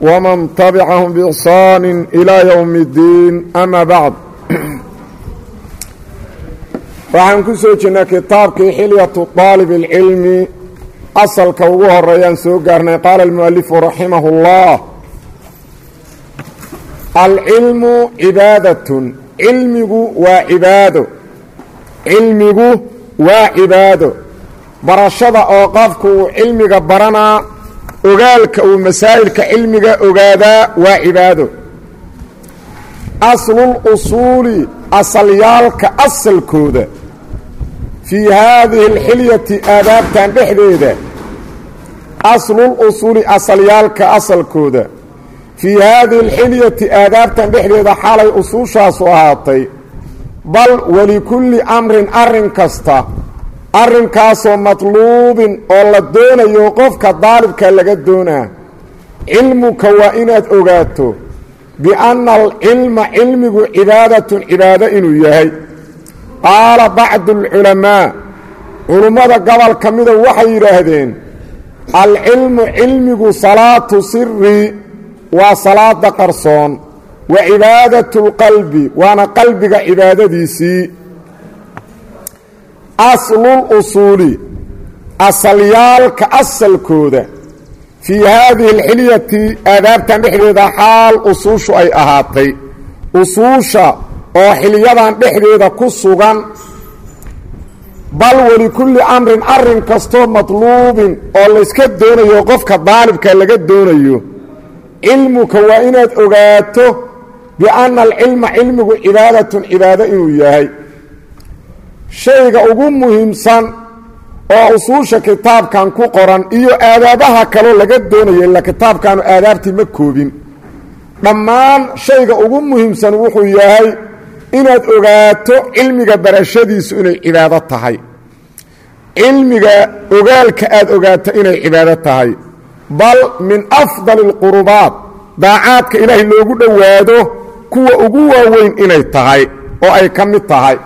ومن تبعهم بإحسان إلى يوم الدين أما بعد waxaan ku soo jirnay kitaabkii xilyatu طaalib اlcilmi asalka ugu horeeyaan soo gaarnay qaala اlmualifu raximah اllah alcilmu cibaadatun cilmigu waa cibaado cilmigu waa cibaado barashada oo qofku uu cilmiga baranaa ogaalka uu masaa'ilka cilmiga ogaadaa waa cibaado. Aslulusuuli asalyaalka asalkooda fii haadihi alxilyati aadaabtan dhexdeeda. Aslulusuuli asalyaalka asalkooda fii haadihi alxilyati aadaabtan dhexdeeda xalay usuushaasu ahaatay. Bal walikulli amrin arrin kasta arrinkaasoo matluubin oo la doonayo qofka daalibka laga doonaa. Cilmuka waa inaad ogaato bianna alcilma cilmigu cibaadatun cibaado inuu yahay. Qaala bacdu alculamaa culummada gobol ka mida waxay yidhaahdeen alcilmu cilmigu salaatu siri waa salaada qarsoon wa cibaadatu lqalbi waana qalbiga cibaadadiisii aslul usuuli asalyaalka asalkooda fii haadihi alxilyati aadaabtan dhexdeeda xaal usuushu ay ahaatay. Usuusha oo xilyadan dhexdeeda ku sugan bal walikulli amrin arrin kastoo matluubin oo layska doonayo qofka daalibka laga doonayo cilmuka waa inaad ogaato bianna alcilma cilmigu cibaadatun cibaado inuu yahay shayga ugu muhiimsan oo usuusha kitaabkan ku qoran iyo aadaabaha kaloo laga doonayo ila kitaabkaanu aadaabtii ma koobin. Dhammaan shayga ugu muhiimsan wuxuu yahay inaad ogaato cilmiga barashadiisu inay cibaado tahay. Cilmiga ogaalka aad ogaato inay cibaado tahay. Bal min afdali alqurubaat daacaadka ilaahay loogu dhowaado kuwa ugu waaweyn inay tahay oo ay ka mid tahay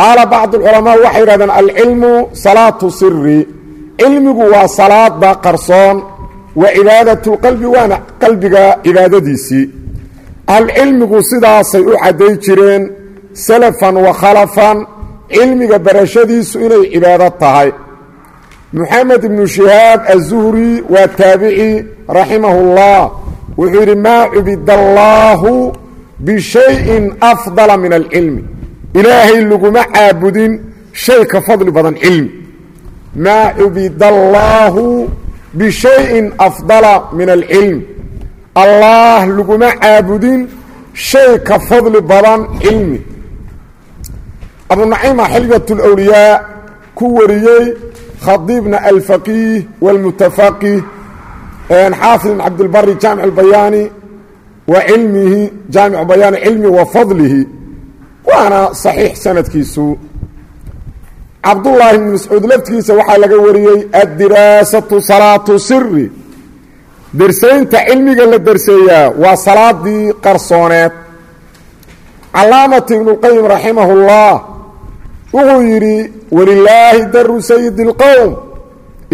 qaala bacdu alculamaa waxay yidhahdeen alcilmu salaatu siri cilmigu waa salaada qarsoon wa cibaadatu lqalbi waana qalbiga cibaadadiisii alcilmigu sidaasay u cadday jireen salafan wa khalafan cilmiga barashadiisu inay cibaado tahay. Moxamed ibnu shihaab azuhri waa taabici raximahu اllah wuxuu yidhi maa cubida allaahu bishayin afdala min alcilmi ilaahay laguma caabudin shay ka fadli badan cilmi. maa cubidallaahu bishayin afdala min alcilm. Allaah laguma caabudin shay ka fadli badan cilmi. Abunaciima xilgat lwliyaa ku wariyey khadiibna alfaqiih walmutafaqih xaafid ibn cabdilbari jaamic bayaani wa cilmihi jaamicu bayaani cilmi wa fadlihi waana saxiix sanadkiisu cabdullaahi bn mascuud laftigiisa waxaa laga wariyey addiraasatu salaatu siri dersaynta cilmiga la derseeyaa waa salaadii qarsooneed calaamatu ibnuاlqayim raximah اllah wuxuu yidhi walilaahi daru sayidi اlqowm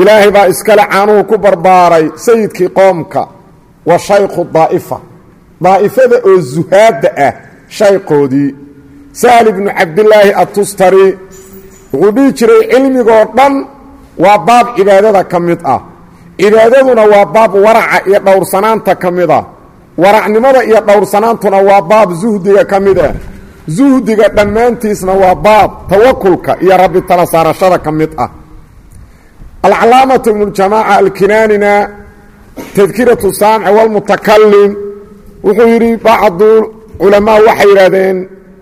ilaahay baa iskale caanuhu ku barbaaray sayidkii qoomka wa shaykhu daa'ifa daa'ifada oo zuhaadda ah shayqoodii sahl ibnu cabdilaahi atustari wuxuu dhihi jiray cilmigoo dhan waa baab cibaadada ka mid ah. Cibaadaduna waa baab waraca iyo dhowrsanaanta ka mid ah. Waracnimada iyo dhowrsanaantuna waa baab zuhdiga ka mid ah. Zuhdiga dhammaantiisna waa baab tawakulka iyo rabbi tala saarashada ka mid ah. Alcalaamatu ibnuljamaaca alkinaanina tadkiratu saamci walmutakalim wuxuu yidhi bacdu culamaa waxay yidhahdeen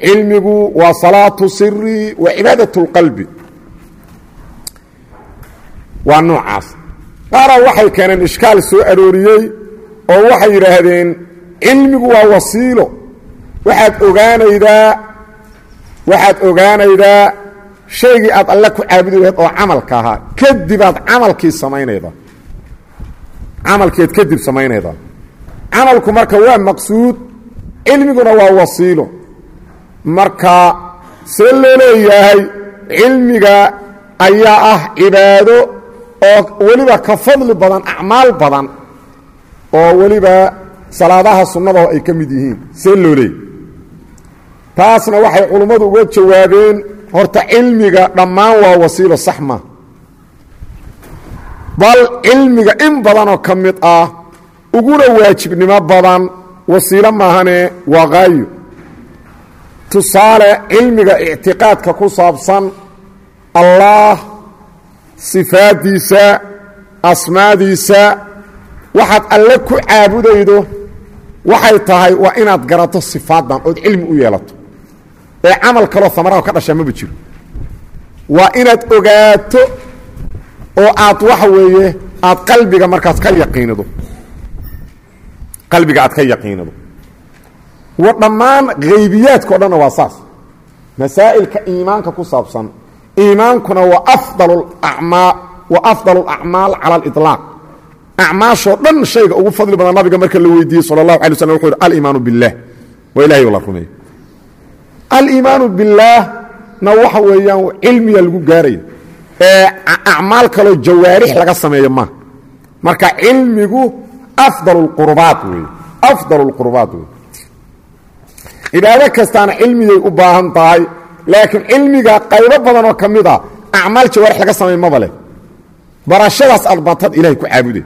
cilmigu waa salaatu siri wa cibaadat اlqalbi waa noocaas. Qaara waxay keeneen ishkaal soo arooriyey oo waxay yidhaahdeen cilmigu waa wasiilo. Waxaad ogaanaydaa waxaad ogaanaydaa shaygii aad alle ku caabudi lahayd oo camalka ahaa. Kadib aad camalkii samaynayda. Camalkeed kadib samaynayda. Camalku marka waa maqsuud cilmiguna waa wasiilo marka see loo leeyahay cilmiga ayaa ah cibaado oo weliba ka fadli badan acmaal badan oo weliba salaadaha sunnadaho ay ka mid yihiin see loo leeyay taasna waxay culummadu uga jawaabeen horta cilmiga dhammaan waa wasiilo sax ma. Bal cilmiga in badanoo ka mid ah uguna waajibnimo badan wasiilo maahane waa qaayo tusaale cilmiga ictiqaadka ku saabsan allaah sifaaddiisa asmaadiisa waxaad alle ku caabudaydo waxay tahay waa inaad garato sifaaddan ood cilmi u yeelato. Ee camal kaloo amaraha ka dhashaa maba jiro. Waa inaad ogaato oo aad waxa weeye aad qalbiga markaas ka yaqiinido. Qalbiga aad ka yaqiinido dhammaan haybiyaadka o dhanna waa saas masaa'ilka iimaanka ku saabsan iimaankuna waa afdal amaa wa afdal alacmaal cala aliطlaaq acmaashoo dhan shayga ugu fadli badan nabiga marka la weydiiyey sala allahu alay slam wuxu yhi aliimaanu biاllah waa ilahay la rumeeye aliimaanu biاllaahna waxa weeyaan cilmiga lagu gaaraya ee acmaal kaloo jawaarix laga sameeyo ma marka cilmigu afdal اlqurbaat wey afdal اlqurbaat wey cibaado kastaana cilmigay u baahan tahay laakiin cilmiga qaybo badan oo ka mid a acmaal jawaarix laga sameey maba leh barashadaas aad batad ku caabude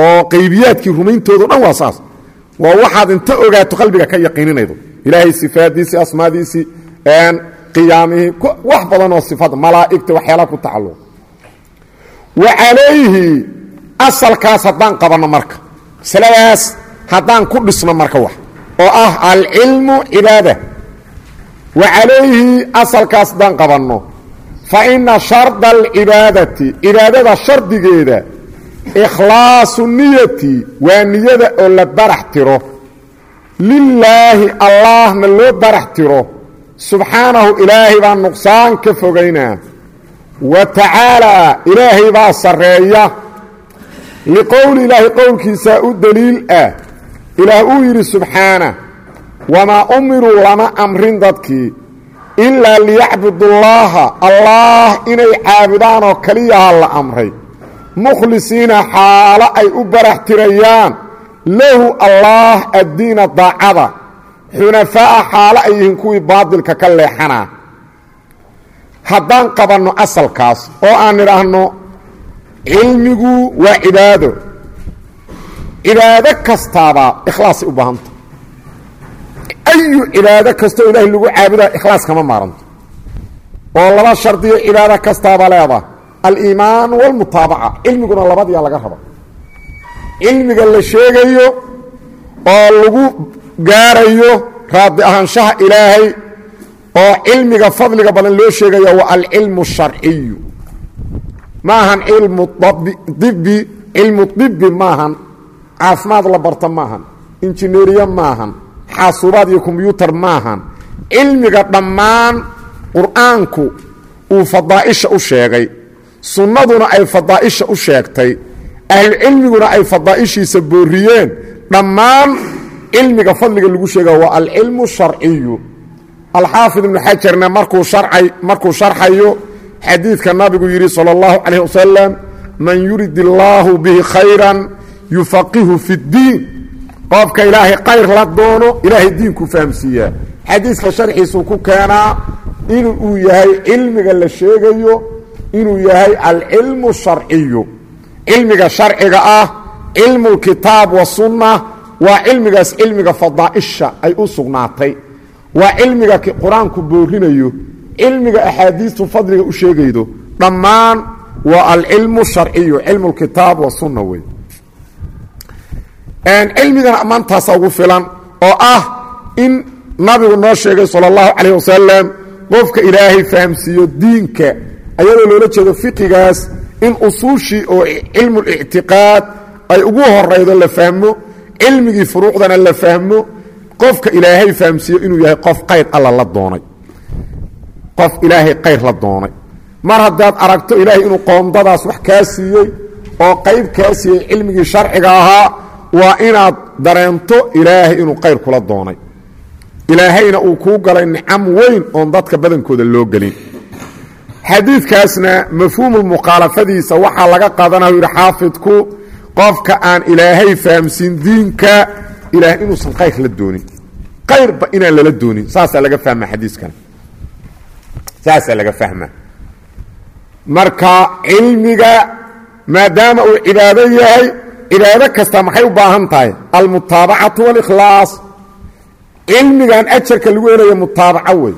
oo qaybiyaadkii rumayntoodo dhan waa saas. Waa waxaad inta ogaato qalbiga ka yaqiininaydo. Ilaahay sifaadiisii asmaadiisii qiyaamihii wax badan oo sifada malaa'igta waxyaala ku tacalluq. Wa calayhi asalkaas haddaan qabanno marka. Masaladaas haddaan ku dhisno marka wax oo ah alcilmu cibaada wa calayhi asalkaas haddaan qabanno. Fa ina sharda alcibaadati cibaadada shardigeeda ikhlaasu niyati waa niyada oo la barax tiro. Lilaahi allaahna loo barax tiro. Subxaanahu ilaahay baa nuqsaan ka fogaynaa. Wa tacaalaa ilaahay baa sarreeya. Liqowli ilaahi qowlkiisaa u deliil ah ilaah uu yidhi subxaana wamaa umiruu lama amrin dadkii ilaa liyacbudullaaha. Allaah inay caabudaan oo keliyaha la amray. Mukhlisiina xaalo ay u barax tirayaan. Lahu allaah addiina daacada. Xunafaa'a xaalo ay yihiin kuwii baadilka ka leexanaa haddaan qabanno asalkaas oo aan nidhaahno cilmigu waa cibaado cibaado kastaabaa ikhlaasay u baahanta ayu cibaado kastoo ilaahay lagu caabudaa ikhlaas kama maaranto. Oo laba shardiyo cibaado kastaaba leedaha aliimaan walmutaabaca. Cilmiguna labadiyaa laga raba. Cilmiga la sheegayo oo lagu gaarayo raadi ahaanshaha ilaahay oo cilmiga fadliga badan loo sheegaya waa alcilmu sharciyu. Maahan cilmu dibi cilmu dibi maahan caafimaad la barta maahan injineeriye maahan xaasuubaad iyo kombyuutar maahan cilmiga dhammaan qur'aanku uu fadaa'isha u sheegay sunnaduna ay fadaa'isha u sheegtay ahlucilmiguna ay fadaa'ishiisa booriyeen dhammaan cilmiga fadliga lagu sheega waa alcilmu sharciyu. Alxaafid ibnu xajarna markuu sharxayo xadiidka nabigu yidhi salى اllahu calayh wasalam man yurid illaahu bihi khayran yufaqihu fi اddiin qofka ilaahay khayr la doono ilaahay diinku fahamsiiyaa xadiiska sharxiisuu ku keenaa in uu yahay cilmiga la sheegayo inuu yahay alcilmu sharciyu. Cilmiga sharciga ah cilmu lkitaab wasunna waa cilmigaas cilmiga fadaa'isha ay u sugnaatay. Waa cilmiga qur'aanku boorinayo cilmiga axaadiistu fadliga u sheegaydo. Dhammaan waa alcilmu sharciyu cilmu lkitaab wasunna wey cilmigana ammaantaasa ugu filan oo ah in nabigu noo sheegay sala allahu calayh wasalam qofka ilaahay fahamsiiyo diinka ayadoo loola jeedo fiqigaas in usuushii oo cilmulictiqaad ay ugu horaydo la fahmo cilmigii furuucdana la fahmo qofka ilaahay fahamsiiyo inuu yahay qof qayr alla la doonay. Qof ilaahay qayr la doonay. Mar haddaad aragto ilaahay inuu qoomdadaas wax kaa siiyey oo qayb kaa siiyey cilmigii sharciga ahaa waa inaad dareento ilaahay inuu qayr kula doonay. Ilaahayna uu kuu galay nicam weyn oon dadka badankooda loo gelin. Xadiidkaasna mafhuumulmukhaalafadiisa waxaa laga qaadanaya yidhi xaafidku qofka aan ilaahay fahamsiin diinka ilaahay inuusan qayr la doonin. Qayrba inaan lala doonin. Saasaa laga fahma xadiiskan saasaa laga fahma marka cilmiga maadaama uu cibaado yahay cibaado kasta maxay u baahan tahay? Almutaabacatu walikhlaas. Cilmigan ajarka lagu helayo mutaabaco wey.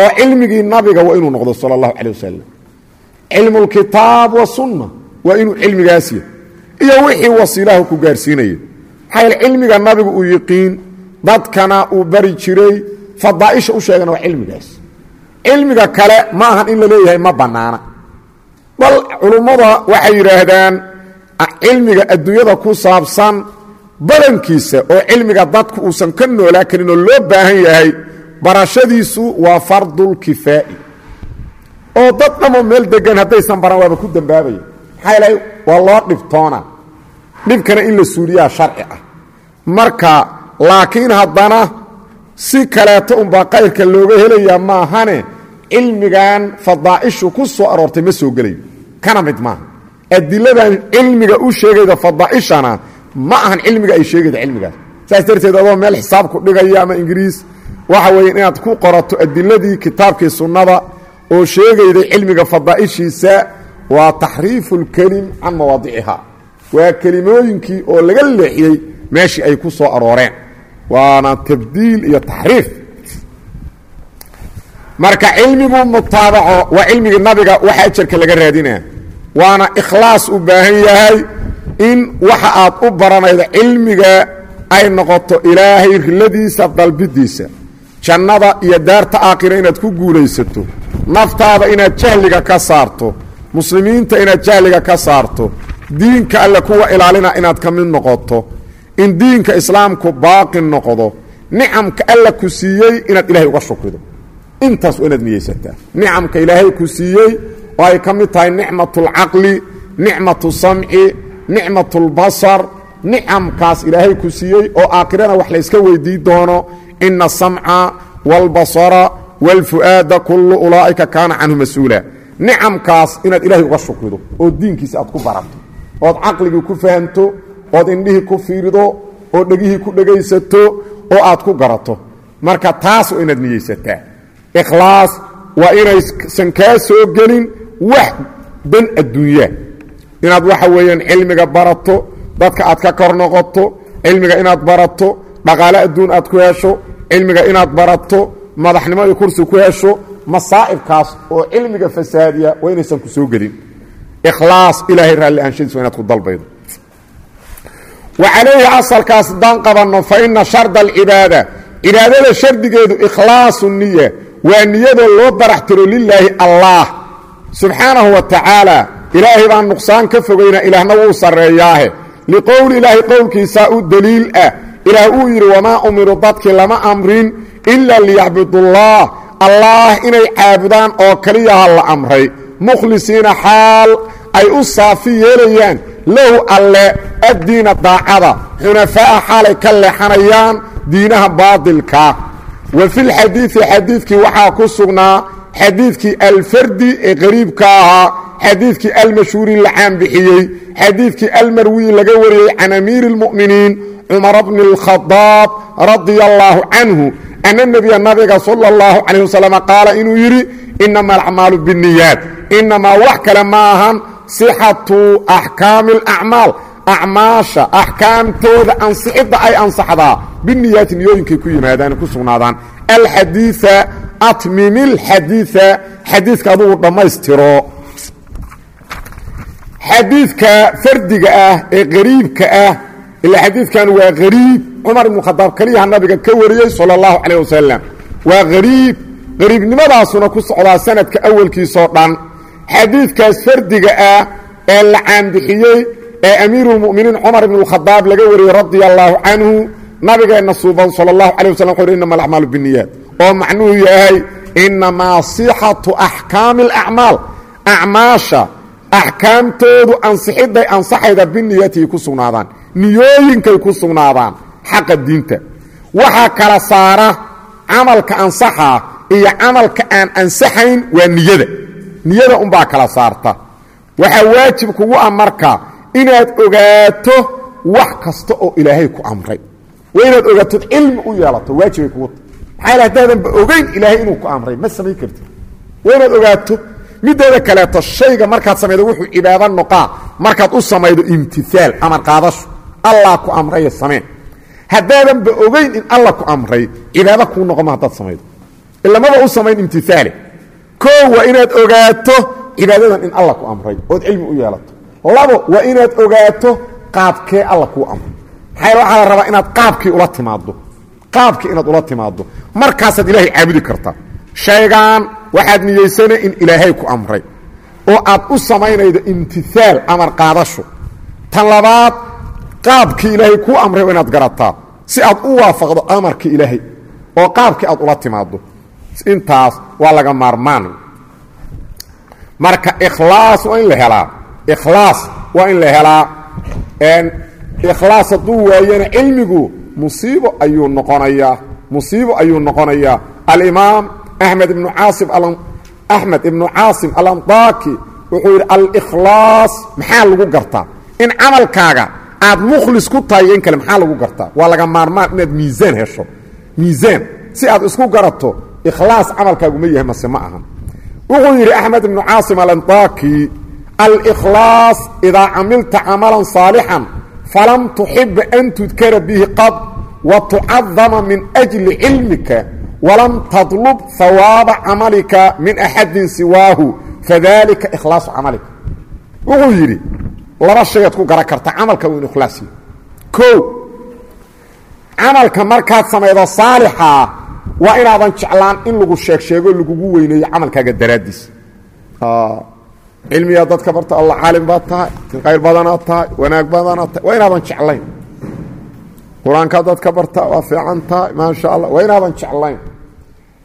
Oo cilmigii nabiga waa inuu noqdo sala allahu calay wasalam cilmulkitaab wasunna waa inuu cilmigaas yahy iyo wixii wasiilahu ku gaarsiinaya maxaa yaele cilmiga nabigu uu yiqiin dadkana uu bari jiray fadaa'isha u sheegana waa cilmigaas. Cilmiga kale ma ahan in la leeyahay ma bannaana. Bal culummada waxay yidhaahdaan cilmiga adduunyada ku saabsan badankiisa oo cilmiga dadku uusan ka noolaa karin oo loo baahan yahay barashadiisu waa fardulkifaa'i oo dad dhammoo meel degan haddaysan baran waaba ku dambaabaya. Maxaa ilahay waa loo dhibtoona dhibkana in la suuliyaa sharci ah. Marka laakiin haddana si kaleeto unbaa qayrka looga helayaa maahane cilmigan fadaa'ishu ku soo aroortay ma soo gelayo. Kana mid maaha adiladan cilmiga u sheegayda fadaa'ishana ma ahan cilmiga ay sheegayda cilmigaas. Saas darteed adoo meel xisaab ku dhigaya ama ingiriis waxa weeye inaad ku qorato adiladii kitaabkii sunnada oo sheegayday cilmiga fadaa'ishiisa waa taxriifu اlkelim can mawaadiciha waa kelimooyinkii oo laga leexiyey meeshii ay ku soo arooreen. Waana tabdiil iyo taxriif. Marka cilmigu mutaabaco waa cilmigii nabiga waxa ajarka laga raadinaya waana ikhlaas u baahan yahay in waxa aad u baranaydo cilmiga ay noqoto ilaahay riladiisa dalbidiisa jannada iyo daarta aakhira inaad ku guulaysato naftaada inaad jahliga ka saarto muslimiinta inaad jahliga ka saarto diinka alle kuwa ilaalina inaad ka mid noqoto. In diinka islaamku baaqi noqdo nicamka alla ku siiyey inaad ilahay uga shukrido intaas waa inaad niyeysataa. Nicamka ilaahay ku siiyey oo ay ka mid tahay nicmatulcaqli nicmatu samci nicmatulbasar nicamkaas ilaahay ku siiyey oo aakhirana wax layska weydii doono. Ina asamca wاlbasara wاlfu'aada kullu ulaa'ika kaana canhu mas'uula. Nicamkaas inaad ilaahay uga shukrido oo diinkiisa aad ku barato ood caqligii ku fahamto ood indhihii ku fiirido oo dhegihii ku dhegaysato oo aad ku garato. Marka taas waa inaad niyeysataa. Ikhlaas waa inaysan kaa soo gelin wax dan adduunyaa inaad waxa weeyaan cilmiga barato dadka aad ka kor noqoto cilmiga inaad barato dhaqaale adduun aad ku hesho cilmiga inaad barato madaxnimo iyo kursi ku hesho masaa'ibkaas oo cilmiga fasaadiya waa inaysan ku soo gelin. Ikhlaas ilaahay raalli aanshadiis waa inaad ku dalbaydo. Wa calayhi asalkaas haddaan qabanno fa ina sharda alcibaada cibaadada shardigeedu ikhlaasu niya waa niyadoo loo barax tiro lilaahi allah subxaanahu wa tacaala ilaahay baan nuqsaan ka fogayna ilaahna wuu sarreeyaahe. Liqowli ilaahi qowlkiisaa u deliil ah. Ilaah uu yidhi wamaa umiru dadkii lama amrin ilaa liyacbudullaah. Allaah inay caabudaan oo keliyaha la amray. Mukhlisiina xaal ay u saafi yeelayaan. Lahu alle addiina daacada. Xunafaa'a xaalay ka leexanayaan diinaha baadilkaa wa filxadiidi xadiidkii waxaa ku sugnaa xadiidkii alfardi ee qariibka ahaa xadiidkii almashhuuri la caanbixiyey xadiidkii almarwiyi laga wariyey can amiiri اlmu'miniin cumar bni اlkhadaab radia allaahu canhu ana nebiya nabiga sala اllahu calayh wasalam qaala inuu yidhi inama alacmaalu biاniyaat inamaa wax kale ma ahan sixatu axkaami اlacmaal acmaasha axkaamtooda ansixidda ay ansaxdaa biniyaati niyooyinkay ku yimaadaan ku sugnaadaan alxadiia atmimi اlxadiia xadiidka adugu dhammaystiro xadiidka fardiga ah ee qariibka ah ilaa xadiidkan waa qariib cumar ibnu khadaab keliyaha nabiga ka wariyey sala اllahu calayh wasalam waa qariib qariibnimadaasuna ku socdaa sanadka awalkiisoo dhan xadiidkaas fardiga ah ee la caanbixiyey ee amiiruulmu'miniin cumar ibn اlkhadaab laga wariyey radia allaahu canhu nabigeenna suuban sala اllahu calay waslam wuxu uhi innama alacmaalu binniyaat oo macnuhu yahay innamaa sixatu axkaami alacmaal acmaasha axkaamtoodu ansixidday ansaxayda biniyatihi ku sugnaadaan niyooyinkay ku sugnaadaan xaqa diinta. Waxaa kala saara camalka ansaxaa iyo camalka aan ansaxayn waa niyada. Niyada unbaa kala saarta. Waxaa waajib kugu ah marka inaad ogaato wax kasta oo ilaahay ku amray. Waa inaad ogaatood cilmi u yeelato waajibay kugu maxaa yal hadaadanba ogeyn ilaahay inuu ku amray ma samayn kartid. Waa inaad ogaato mideeda kaleeto shayga markaad samaydo wuxuu cibaado noqaa markaad u samaydo imtiaal amar qaadasho. Allah ku amraye samee. Haddaadanba ogeyn in alla ku amray cibaado kuu noqoma haddaad samaydo. Ilamaba u samayn imtiaale koo waa inaad ogaato cibaadadan in alla ku amray ood cilmi u yeelato. Labo waa inaad ogaato qaabkee alla kuu amray. Maxaa waxaa la rabaa inaad qaabkii ula timaaddo qaabkii inaad ula timaaddo. Markaasaad ilaahay caabudi kartaa shaygan waxaad niyeysana in ilaahay ku amray. Oo aad u samaynaydo imtiaal amar qaadasho. Tan labaad qaabkii ilaahay kuu amray waa inaad garataa. Si aad u waafaqdo amarkii ilaahay. Oo qaabkii aad ula timaaddo. Intaas waa laga maarmaan. Marka ikhlaas waa in la helaa. Ikhlaas waa in la helaa. Ikhlaas hadduu waayana cilmigu musiibo ayuu noqonayaa. Musiibo ayuu noqonayaa. Alimaam axmed ibnu caasim axmed ibnu caasim alandaaki wuxuu yidhi alikhlaas maxaa lagu gartaa? In camalkaaga aad mukhlis ku tahay in kale maxaa lagu gartaa? Waa laga maarmaan inaad miisaan hesho. Miisaan. Si aad isku garato ikhlaas camalkaagu ma yahay mase ma ahan. Wuxuu yidhi axmed ibnu caasim alandaaki alikhlaas idaa camilta camalan saalixan falam tuxiba an tudkara bihi qad wa tucadama min ajli cilmika walam tadlub hawaaba camalika min axadin siwaahu fadalika ikhlaasu camalika wuxuu yidhi laba shayaad ku garan karta camalka uu in ikhlaasiyo o camalka markaad samaydo saalixaa waa inaadan jeclaan in lagu sheeg sheego lagugu weyneeyo camalkaaga daraaddiis cilmigaa dadka barta alla caalim baad tahay khayr badanaad tahay wanaag badanaad tahay. Waa inaadan jeclayn. Qur'aankaa dadka barta waa fiican tahay maasha allah waa inaadan jeclayn.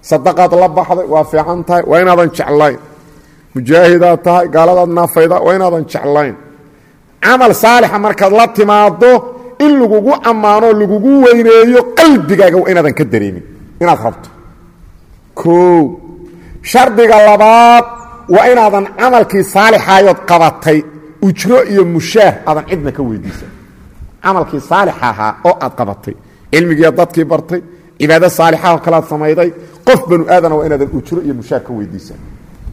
Sadaqaad la baxday waa fiican tahay waa inaadan jeclayn. Mujaahidaad tahay gaaladaad naafayda waa inaadan jeclayn. Camal saalixa markaad la timaado in lagugu ammaano lagugu weyneeyo qalbigaaga waa inaadan ka dareemin. Inaad rabto. O shardiga labaad waa inaadan camalkii saalixaayood qabatay ujro iyo mushaah aadan cidna ka weydiisan. Camalkii saalixa ahaa oo aad qabatay cilmigiiya dadkii bartay cibaado saalixaho kalaad samayday qof banu aadana waa inaadan ujro iyo mushaah ka weydiisan.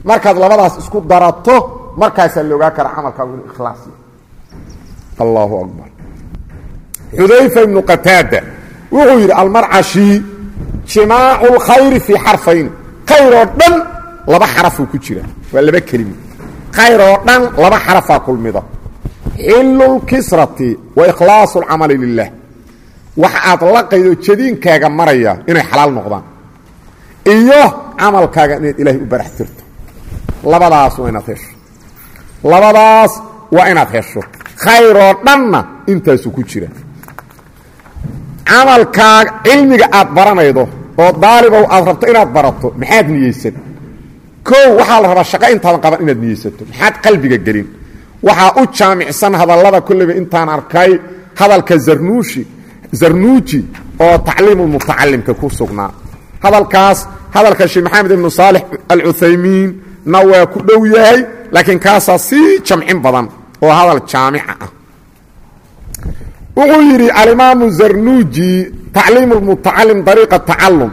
Markaad labadaas isku darato markaasaa la ogaa karaa camalkaagu inuu ikhlaas allahu akbar. Xudayfa ibnu qataada wuxuu yidhi almarcashi jimaacu lkhayri fii xarfayn. Khayr oo dhan laba xarafuu ku jira waa laba kelimo khayr oo dhan laba xarafaa kulmida xillu lkisrati wa ikhlaasu lcamali lilah wax aad laqaydo jadiinkaaga maraya inay xalaal noqdaan. Iyo camalkaaga inaad ilaahay u barax tirto. Labadaas waa inaad hesho. Labadaas waa inaad hesho. Khayr oo dhanna intaasu ku jira. Camalkaaga cilmiga aad baranaydo oo daalibow aad rabto inaad barato maxaad niyeysan kow waxaa la rabaa shaqo intaadan qaban inaad niyeysato maxaad qalbiga gelin. Waxaa u jaamicsan hadallada kolleyba intaan arkay hadalka zarnuushi zarnuuji oo tacliimulmutacalimka ku sugnaa. Hadalkaas hadalka sheekh maxamed ibnu saalix alcuthaymiin na waa ku dhow yahay laakiin kaasaa sii jamcin badan oo hadal jaamica ah. Wuxuu yidhi alimaamu zarnuuji tacliimu lmutacalim dariiqa tacalum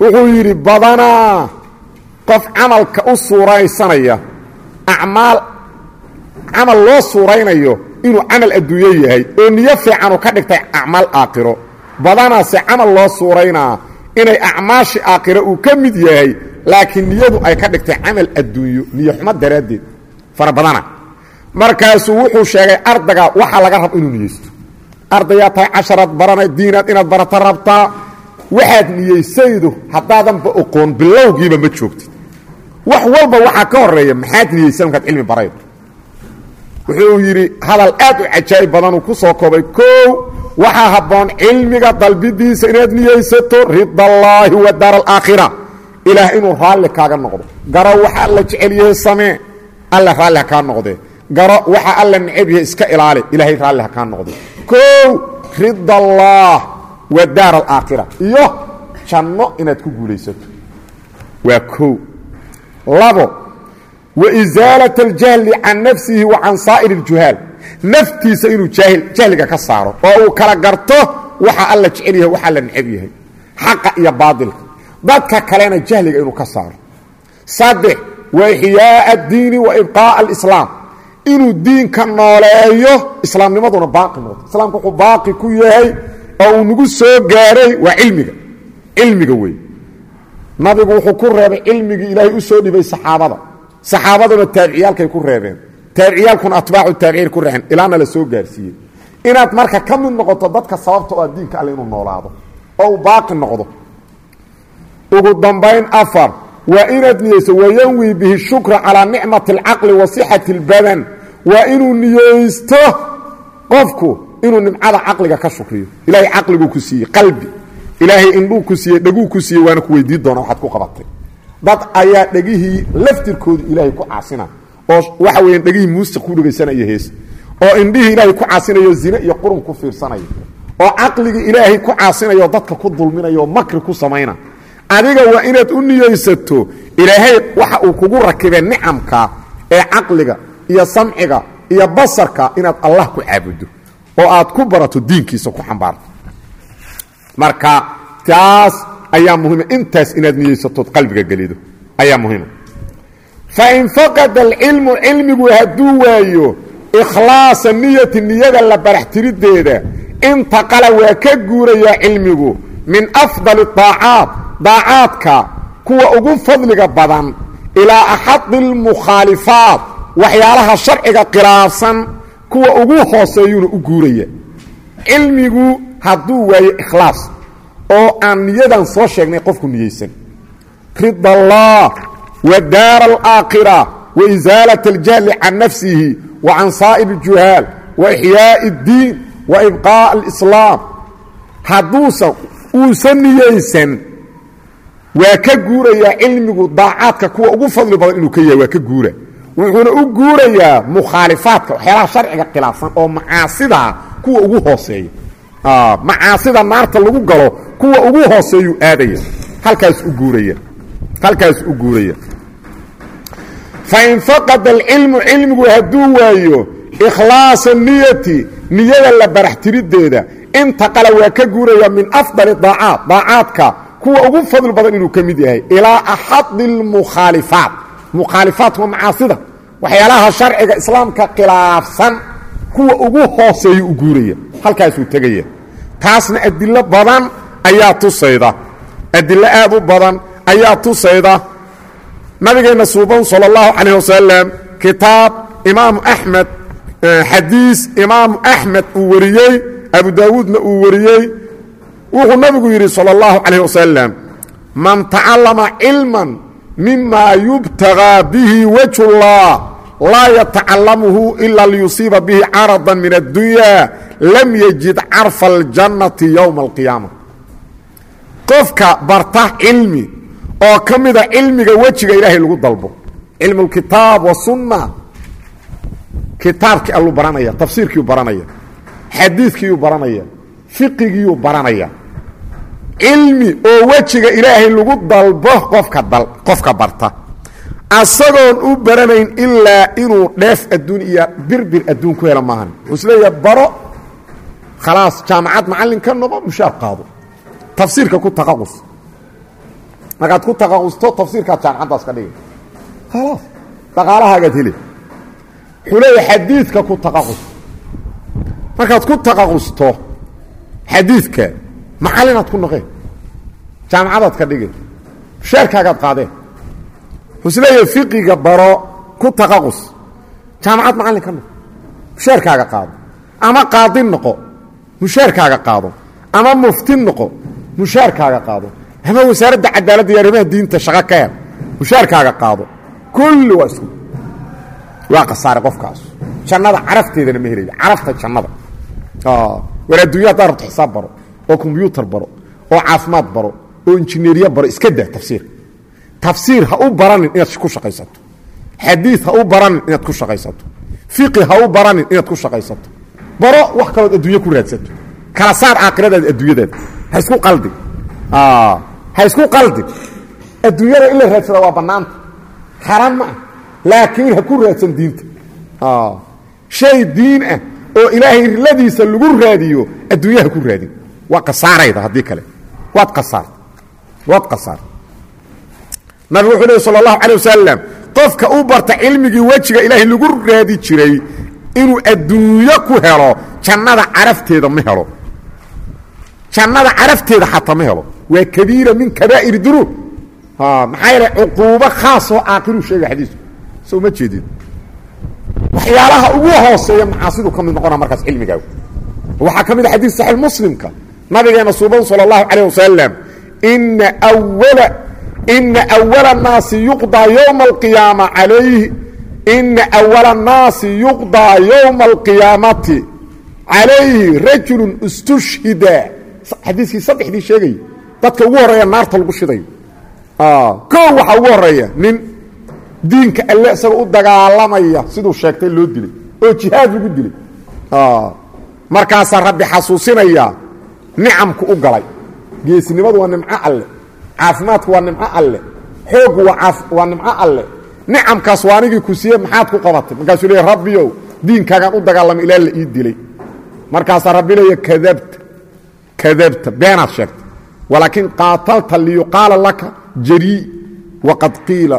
wuxuu yidhi badanaa qof camalka u suuraysanaya acmaal camal loo suuraynayo inuu camal adduunyo yahay oo niyo fiicanu ka dhigtay acmaal aakhiro. Badanaase camal loo suuraynaa inay acmaashii aakhiro uu ka mid yahay laakiin niyadu ay ka dhigtay camal adduunyo niyo xumo daraaddeed. Fara badana. Markaasuu wuxuu sheegay ardayga waxaa laga rab inuu niyeysto. Ardayaa tahay casharaad barana diinaad inaad barato rabtaa. Waxaad niyeysaydo haddaadanba oqoon bilowgiiba ma joogtid wax walba waxaa ka horreeya maxaad niyeysan markaad cilmi baraydo wuxuu yidhi hadal aad u cajaa'ib badanuu ku soo koobay kow waxaa habboon cilmiga dalbidiisa inaad niyeysato ridallaahi wa daar alaakhira ilaah inuu raalli kaaga noqdo. Garo waxa alla jecel yahay samee. Alla raalli ha kaa noqdee garo waxa alla necab yahay iska ilaali. Ilaahay raalli ha kaa noqde. Kow ridallaah wa daar alaakhira iyo janno inaad ku guulaysato. Waa kow labo waisaalat aljahli can nafsihi wa can saa'ir اljuhaal naftiisa inuu jahliga ka saaro oo uu kala garto waxa alla jecel yahay waxa alla necab yahay. Xaqa iyo baadilka. Dadka kalena jahliga inuu ka saaro. Saddex wa ixyaaa addiini wa inuu diinka nooleeyo islaamnimaduna baaqi noqdo islaamka wuxuu baaqi ku yahay oo uu nagu soo gaaray waa cilmiga. Cilmiga wey nabigu wuxuu ku reebay cilmigii ilaahay u soo dhibay saxaabada. Saxaabaduna taabiciyaalkay ku reebeen. Taabiciyaalkuna atbaacu taabiciin ku reexeen ilaana la soo gaarsiiyey. Inaad marka ka mid noqoto dadka sababta oo diinka alle inuu noolaado oo uu baaqi noqdo. Ugu dambayn afar waa inaad niyeyso wayanwi bihi shukra calaa nicmati alcaqli wa sixati اlbadan waa inuu niyeysto qofku inuu nimcada caqliga ka shukriyo. Ilaahay caqliguu ku siiyey qalbi ilaahay indhuu ku siiyey dheguu ku siiyey waana ku weydii doona waxaad ku qabatay. Dad ayaa dhegihii laftirkooda ilaahay ku caasina oo waxa weeyaan dhegihii muusiq ku dhegaysanaya hees. Oo indhihii ilaahay ku caasinayo zine iyo qurun ku fiirsanaya oo caqligii ilaahay ku caasinayo dadka ku dulminaya makri ku samayna. Adiga waa inaad u niyeysato ilaahay waxa uu kugu rakibay nicamka ee caqliga iyo samciga iyo basarka inaad allah ku caabudo oo aad ku barato diinkiisa ku xambaarto marka taas ayaa muhiima. Intaas inaad niyeysatood qalbiga gelido. Ayaa muhiima. Fain faqada alcilmu cilmigu hadduu waayo ikhlaasa niyati niyada la baraxtirideeda intaqala waa ka guurayaa cilmigu min afdali daacaat daacaadka kuwa ugu fadliga badan ilaa axadi almukhaalifaat waxyaalaha sharciga khilaafsan kuwa ugu hooseeyuuna u guuraya. Cilmigu hadduu waayo ikhlaas oo aan niyadan soo sheegnay qofku niyeysan rida allah wa daara alaakhira wa isaalat aljahli can nafsihi wa can saa'ir اljuhaal wa ixyaaءi اddiin wa ibqaaء alislaam hadduusan uusan niyeysan waa ka guurayaa cilmigu daacaadka kuwa ugu fadli badan inuu ka yahay waa ka guura wuxuuna u guurayaa mukhaalifaadka waxyaalaha sharciga khilaafsan oo macaasidaa kuwa ugu hooseeya macaasida naarta lagu galo kuwa ugu hooseeyuu aadaya. Halkaas u guuraya. Halkaas u guuraya. Fain faqada alcilmu cilmigu hadduu waayo ikhlaasa niyati niyada la baraxtirideeda intaqala waa ka guuraya min afdali daacaat daacaadka kuwa ugu fadli badan inuu ka mid yahay ilaa axadi almukhaalifaat. Mukhaalifaat waa macaasida. Waxyaalaha sharciga islaamka khilaafsan kuwa ugu hooseeya u guuraya. Halkaasuu tegaya taasna adilo badan ayaa tusayda adilo aad u badan ayaa tusayda nabigeenna suuban salى اllahu calayh wasalam kitaab imaamu axmed xadiis imaamu axmed uu wariyey abu daawuudna uu wariyey wuxuu nabigu yidhi salى اllahu calayh wasalam man tacallama cilman mima yubtagaa bihi wajh اllah laa yatacalamuhu ila liyusiiba bihi carada min addunya lam yajid carfa aljannati yowma alqiyaama. Qofka barta cilmi oo ka mida cilmiga wejiga ilaahay lagu dalbo. Cilmu lkitaab wasunna kitaabkii alluu baranaya tafsiirkiiu baranaya xadiidkiiyuu baranaya fiqigiiyuu baranaya. Cilmi oo wejiga ilaahay lagu dalbo qofka dal qofka barta asagoon u baranayn ilaa inuu dheef adduun iyo birbir adduun ku helo maahan. Wuxuu isleeyaha baro khalaas jaamacad macallin ka noqo mushaar qaado. Tafsiirka ku taqaqus. Markaad ku taqaqusto tafsiirkaad jaamacaddaas ka dhigay khalaas dhaqaalahaagaad heli wuxuu leeyahay xadiidka ku taqaqus. Markaad ku taqaqusto xadiidka macallinaad ku noqeen. Jaamacadaad ka dhigay mushaarkaagaad qaadeen leeyahay fiqiga baro ku taqaqus. Jaamacad macallin ka noqo mushaarkaaga qaado. Ama qaadin noqo. Mushaarkaaga qaado. Ama muftin noqo. Mushaarkaaga qaado. Ama wasaaradda cadaaladda iyo arrimaha diinta shaqo ka hel. Mushaarkaaga qaado. Kulli waa isku. Waa khasaare qofkaas. Jannada carafteedana ma helayo carafta jannada. War adduunya haddaa rabto xisaab baro oo kombyuutar baro oo caafimaad baro oo injineeriya baro iska daa tafsiir tafsiir ha u baranin inaad ku shaqaysato. Xadiid ha u baranin inaad ku shaqaysato. Fiqi ha u baranin inaad ku shaqaysato. Baro wax kalood adduunye ku raadsato. Kala saar aakhiradaada adduunyadaada ha isku qaldi. Ha isku qaldi. Adduunyada in la raadsada waa bannaanta. Xaran ma ah. Laakiin ha ku raadsan diinta. Shay diin ah oo ilaahay riladiisa lagu raadiyo adduunya ha ku raadin. Waa kasaarayda haddii kale. Waad kasaarta waad kasaarta nabigu wuxuu lehy sal allahu calay wasalam qofka u barta cilmigii wejiga ilaahay lagu raadi jiray inuu adduunyo ku helo jannada carafteeda ma helo. Jannada carafteeda xataa ma helo. Waa kabiira min kabaa'ir dunuub maxaa yeele cuquubo khaasoo aakiruu sheega xadiisku soo ma jeedin. Waxyaalaha ugu hooseeya macaasidu ka mid noqona markaas cilmigaagu? Waxaa ka mid a xadiis saxiix muslimka nabigeena suuban sala allahu calayh wasalam ina wala ina awala naasi yuqdaa yowma alqiyaama calayhi ina awala naasi yuqdaa yowma alqiyaamati calayhi rajulun istushhida xadiiskii saddexdii sheegaya dadka ugu horreeya naarta lagu shidayo koo waxaa ugu horreeya nin diinka alle isagoo u dagaalamaya siduu sheegtay loo dilay oo jihaad lagu dilay markaasaa rabbi xasuusinayaa nicamku u galay geesinimadu waa nimco alle caafimaadku waa nimco alle. Xooggu waa nimco alle. Nicamkaas waa anigii ku siiye maxaad ku qabatay? Markaasuu leeya rabbiyow diinkaagaan u dagaalamay ilaa la ii dilay. Markaasaa rabbi leeya kadabta kadabta. Beenaad sheegtay. Walaakin qaatalta liyuqaala laka jarii waqad qiila.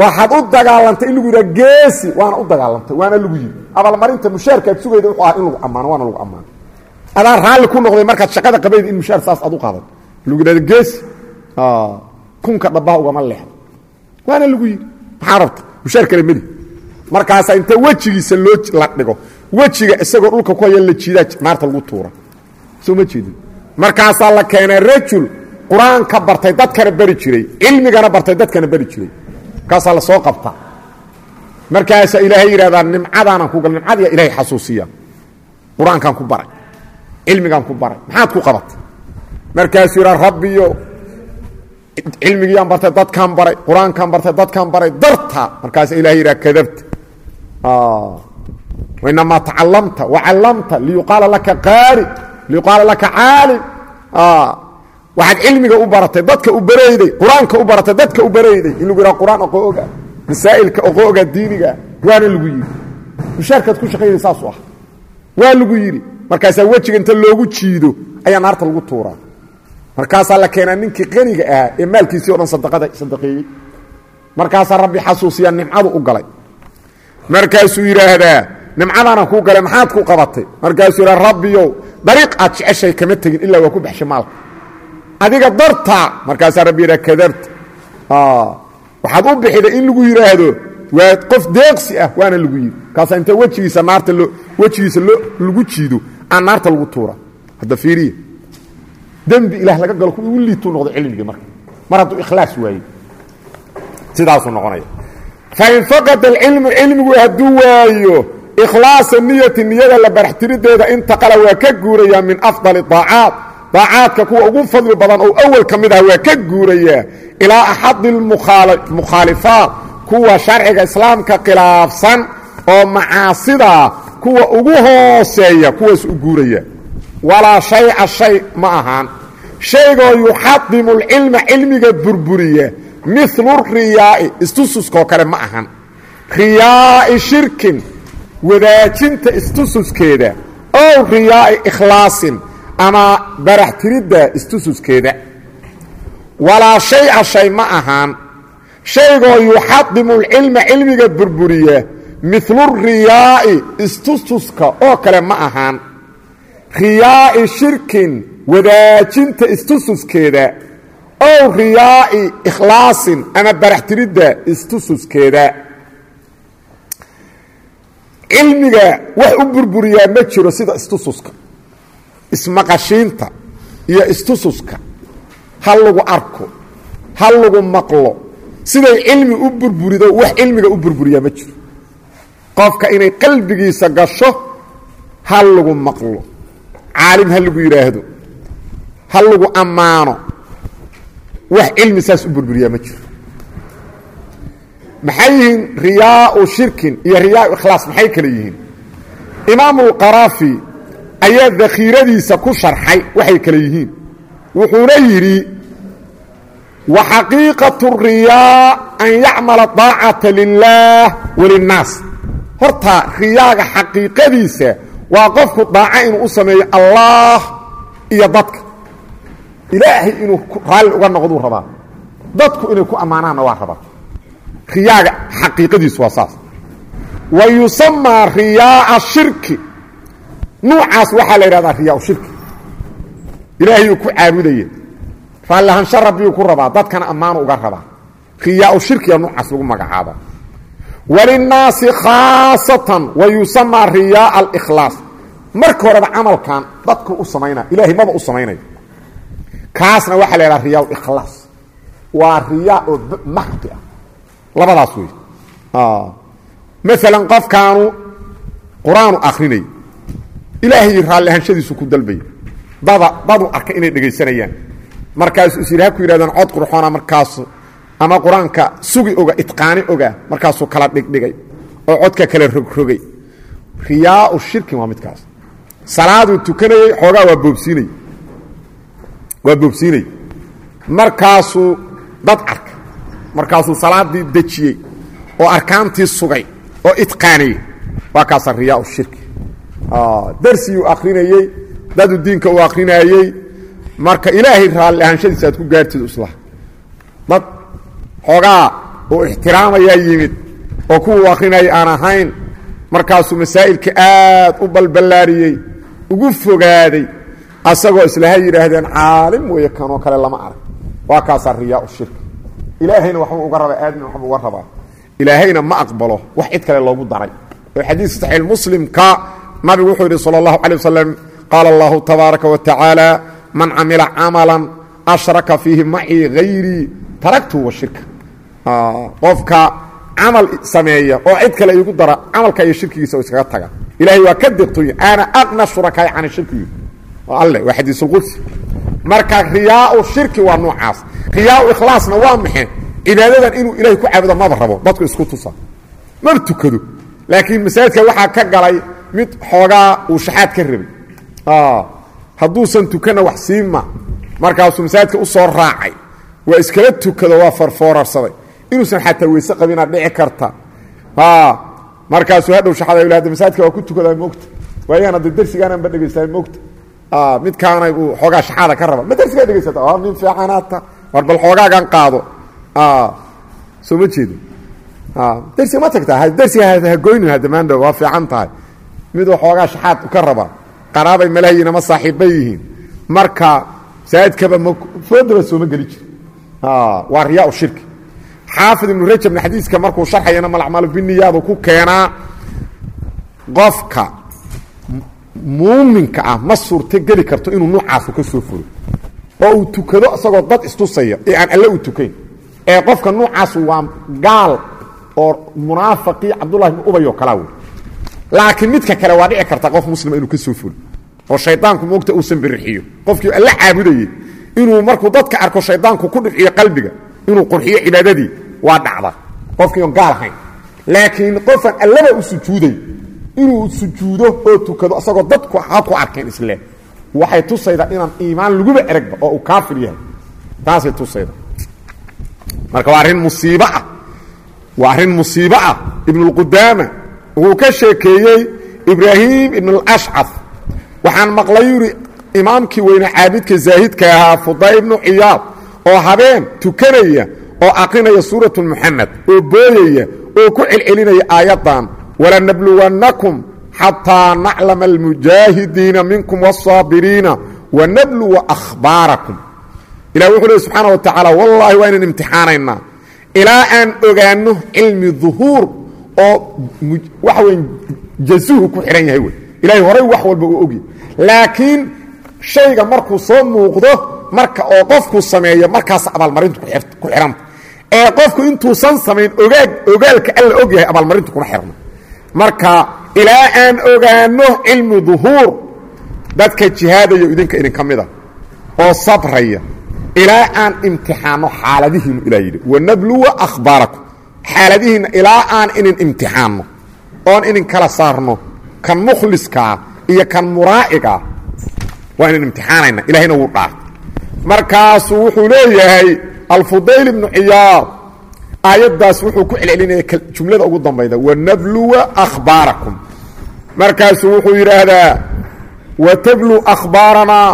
Waxaad u dagaalantay in lagu yidhaha geesi waana u dagaalantay waana lagu yidhi abaalmarinta mushaarkaad sugayda wuxuu ahaa in lagu ammaano waana lagu ammaano adaa raalli ku noqday markaad shaqada qabayda in mushaar saas aad u qaadan. Lagu yidhahdo geesi kunka dhabbaha ugama leexdo waana lagu yidhi. Maxaa rabta? Mushaar kale meli markaasaa inta wejigiisa loo la dhigo wejiga isagoo dhulka ku haya la jiidaa naarta lagu tuura. Soo ma jeedin. Markaasaa la keenay rajul qur'aanka bartay dadkana bari jiray cilmigana bartay dadkana bari jiray. Markaasaa la soo qabtaa. Markaasaa ilaahay yidhahdaa nimcadaanaan ku gal nimcadiya ilaahay xasuusiya qur'aankaan ku baray cilmigaan ku baray. Maxaad ku qabatay? Markaasuu yidhaa rabbiyo cilmigiiyaan bartay dadkaan baray qur'aankaan bartay dadkaan baray darta. Markaasa ilahay yidhaha kadabta. Inamaa tacalamta wacallamta liyuqaala laka qaari liyuqaala laka caalim waxaad cilmiga u baratay dadka u barayday qur'aanka u baratay dadka u barayday. In lagu yidhaha qur'aan oqooga masaa'ilka oqooga diiniga waana lagu yidhi mushaarkaad ku shaqaynay saasu ah. Waa lagu yidhi markaasaa wejiga inta loogu jiido ayaa naarta lagu tuuraa. Markaasaa la keenaa ninkii qaniga ahaa ee maalkiisii o dhan sadaqada sadaqeeyey. Markaasaa rabbi xasuusiyaa nimcadu u galay. Markaasuu yidhaahdaa nimcadaana kuu galay maxaad ku qabatay? Markaasuu yidhaha rabbiyow dariiq aad jeceshay kama tegin ilaa waa ku baxshay maalka. Adiga dartaa markaasaa rabbi yidhaha kadabta waxaad u bixiday in lagu yidhaahdo waa qof deeqsi ah waana lagu yidhi. Markaasaa inta wejigiisa naarta wejigiisa lagu jiido aan naarta lagu tuura. Hadda fiiriya dembi ilaah laga galo kuwii u liituu noqday cilmigii marka. Mar hadduu ikhlaas waaye. Sidaasuu noqonaya. Fain faqada alcilmu cilmigu hadduu waayo ikhlaasa niyati niyada la baraxtirideeda intaqala waa ka guurayaa min afdali aacaat daacaadka kuwa ugu fadli badan oo awal ka mid ah waa ka guurayaa ilaa axadi mukhaalifaat. Kuwa sharciga islaamka khilaafsan oo macaasida kuwa ugu hooseeya kuwaas u guuraya. Walaa shayca shay ma ahaan. Shaygoo yuxadimu lcilma cilmiga burburiya. Milu riyaa'i istususkoo kale ma ahan riyaa'i shirkin wadaajinta istususkeeda ow riyaa'i ikhlaasin ama baraxtiridda istususkeeda walaa shayca shay ma ahaan. Shaygoo yuxadimu lcilma cilmiga burburiya milu riyaa'i istususka oo kale ma ahaan. Riyaa'i shirkin wadaajinta istususkeeda ow riyaa'i ikhlaasin ama baraxtiridda istususkeeda cilmiga wax u burburiyaa ma jiro sida istususka ismaqashiinta iyo istususka ha lagu arko ha lagu maqlo. Siday cilmi u burburido wax cilmiga u burburiyaa ma jiro qofka inay qalbigiisa gasho ha lagu maqlo. Caalim ha lagu yidhaahdo ha lagu ammaano. Wax cilmi saas u burburiyaa ma jiro. Maxay yihiin riyaau shirkin iyo riyaau ikhlaas maxay kale yihiin? Imaamulqaraafi ayaa dakhiiradiisa ku sharxay waxay kale yihiin. Wuxuuna yidhi wa xaqiiqatu riyaa an yacmala daacata lilaah walinnaas horta riyaaga xaqiiqadiisa waa qofku daaco inuu u sameeyo allaah iyo dadka. Ilaahay inuu raalli uga noqduu rabaa. Dadku inay ku ammaanaanna waa rabaa. Riyaaga xaqiiqadiisu waa saas. Wa yusamaa riyaaa shirki. Nuucaas waxaa la yidhahdaa riyaa shirki. Ilaahayuu ku caabudaya raallihansho rabbiyuu ku rabaa. Dadkana ammaanu uga rabaa. Riyaa shirkiga nuucaas lagu magacaaba walinnaasi khaasatan wa yusamaa riyaaa alikhlaas. Marka horeba camalkan dadku u samaynaa ilaahay maba u samaynayo. Kaasna waxaa la yidhaha riyaa ikhlaas waa riyaa oo maxdi ah. Labadaas wey maalan qofkaanu qur'aanu akrinay ilaahay raalli ahanshadiisu ku dalbaya dada dadu arka inay dhegaysanayaan markaasuu is yidhi ha ku yidhahdaan cod qurxoona markaasu ama qur'aanka sugi oga itqaani oga markaasuu kala dhigdhigay oo codka kala rogrogay riyaau shirkin waa midkaas. Salaaduu tukanayey xoogaa waa boobsiinay. Waa boobsiinay. Markaasuu dad arka markaasuu salaadii dejiyey oo arkaantii sugay oo itqaaniyey waa kaasa riyaa shirki. Darsiguu akrinayey daduu diinka uu akrinaayey marka ilaahay raalli ahaanshadiisa aad ku gaartid islah dad xoogaa uu ixtiraamayaa yimid oo kuwuu akrinayay aan ahayn markaasuu masaa'ilka aad u balballaariyey ugu fogaaday asagoo islaha yidhaahdeen caalim weeye kanoo kale lama arag. Waa kaasaa riyaa shirki ilaahayna waxbuu uga rabaa aadmina waxbuu uga rabaa. Ilaahayna ma aqbalo wax cid kale loogu daray. Oo xadiis saxiix muslimka nabigu wuxuu yidhi sala allahu calay wasalam qaala allahu tabaaraka wa tacaala man camila camalan ashraka fiihi macii hayrii taraktuhu wa shirka qofka camal sameeya oo cid kale igu dara camalka iyo shirkigiisa oo iskaga taga ilahay waa ka deqtoy ana aqna shurakaai can shirki alle waa xadiisulqudsi marka riyaau shirki waa noocaas riyaau ikhlaasna waa maxe cibaadadan inuu ilahay ku caabudo maba rabo dadku isku tusa maba tukado laakiin masaajidka waxaa ka galay mid xoogaa uu shaxaad ka rabay hadduusan tukanna wax siima markaasuu masaajidka u soo raacay waa iskala tukado waa farfoorarsaday. Inuusan xataa weyse qabinaa dhici karta. Markaasuu hadhow shaxada hada masaajidka waa ku tukadaa mogta waayahan hadda dersigaananba dhegaystaay mogta midkaana uu xoogaa shaxaada ka raba. Ma dersigaa dhegaysata nin fiicanaata war bal xoogaagan qaado. Soo ma jeedo. Dersiga ma tagtaa? Dersiga hagoynin hadamaandho waa fiican tahay. Miduu xoogaa shaxaad ka raba qaraabay malayiin ama saaxiibbay yihiin. Marka masaajidkaba m foodaba sooma geli jir waa riyaa shirki xaafid ibnu rajabna xadiiska markuu sharxayana malacmalu biniyaadu ku keenaa qofka muuminka ah ma suurto geli karto inuu nuucaasu ka soo furo oo uu tukado isagoo dad istusaya ee aan alle u tukayn ee qofka nuucaasu waa gaal oo munaafaqii cabdullahi bn ubay oo kalaa wey laakiin midka kale waa dhici karta qof muslima inuu ka soo furo oo shaydaanku moogta uusan birixiyo. Qofkii alla caabudayey inuu markuu dadka arko shaydaanku ku dhibciyo qalbiga inuu qurxiyo cibaadadii waa dhacda. Qofkii oon gaal ahayn. Laakiin qofaan allaba u sujuuday inuu sujuudo oo tukado isagoo dadku ha ku arkeen isle waxay tusaydaa inaan iimaan laguba eragba oo uu kaafir yahay. Taasay tusayda. Marka waa arrin musiibo ah. Waa arrin musiibo ah. Ibnulqudaama wuxuu ka sheekeeyey ibraahim ibn alashcaf waxaan maqlay yuri imaamkii weyne caabidka zaahidka ahaa fuday ibnu ciyaad oo habeen tukanaya oo aqrinaya suuratu muxamed oo booyaya oo ku celcelinaya aayaddan walanabluwannakum xataa naclama almujaahidiina minkum wاsaabiriina wanabluwa ahbaarakum ilah wuxuu lehy subxaana wa tacaala wallaahi waa inaan imtixaanaynaa. Ilaa aan ogaanno cilmi duhuur oo waxa weya jazuhu ku xidhan yahay wey ilahay horay wax walba uu ogyahy laakiin shayga markuu soo muuqdo marka oo qofku sameeyo markaas abaalmarintu ku xidhanta ee qofku intuusan samayn ogaalka alla og yahay abaalmarintu kuma xirno. Marka ilaa aan ogaano cilmu duhuur dadka jihaadayo idinka idinka mida oo sabraya ilaa aan imtixaano xaaladihiinu ilaa yidhi wanabluwa akhbaarakum. Xaaladihiinna ilaa aan inin imtixaanno oon inin kala saarno kan mukhliskaa iyo kan muraa'igaa waa inin imtixaanayna. Ilahayna wuu dhaar markaasuu wuxuu leeyahay alfudayl ibnu ciyaad aayaddaas wuxuu ku celcelinaya jumlada ugu dambayda. Wanabluwa akhbaarakum. Markaasuu wuxuu yidhaahdaa watablu akhbaaranaa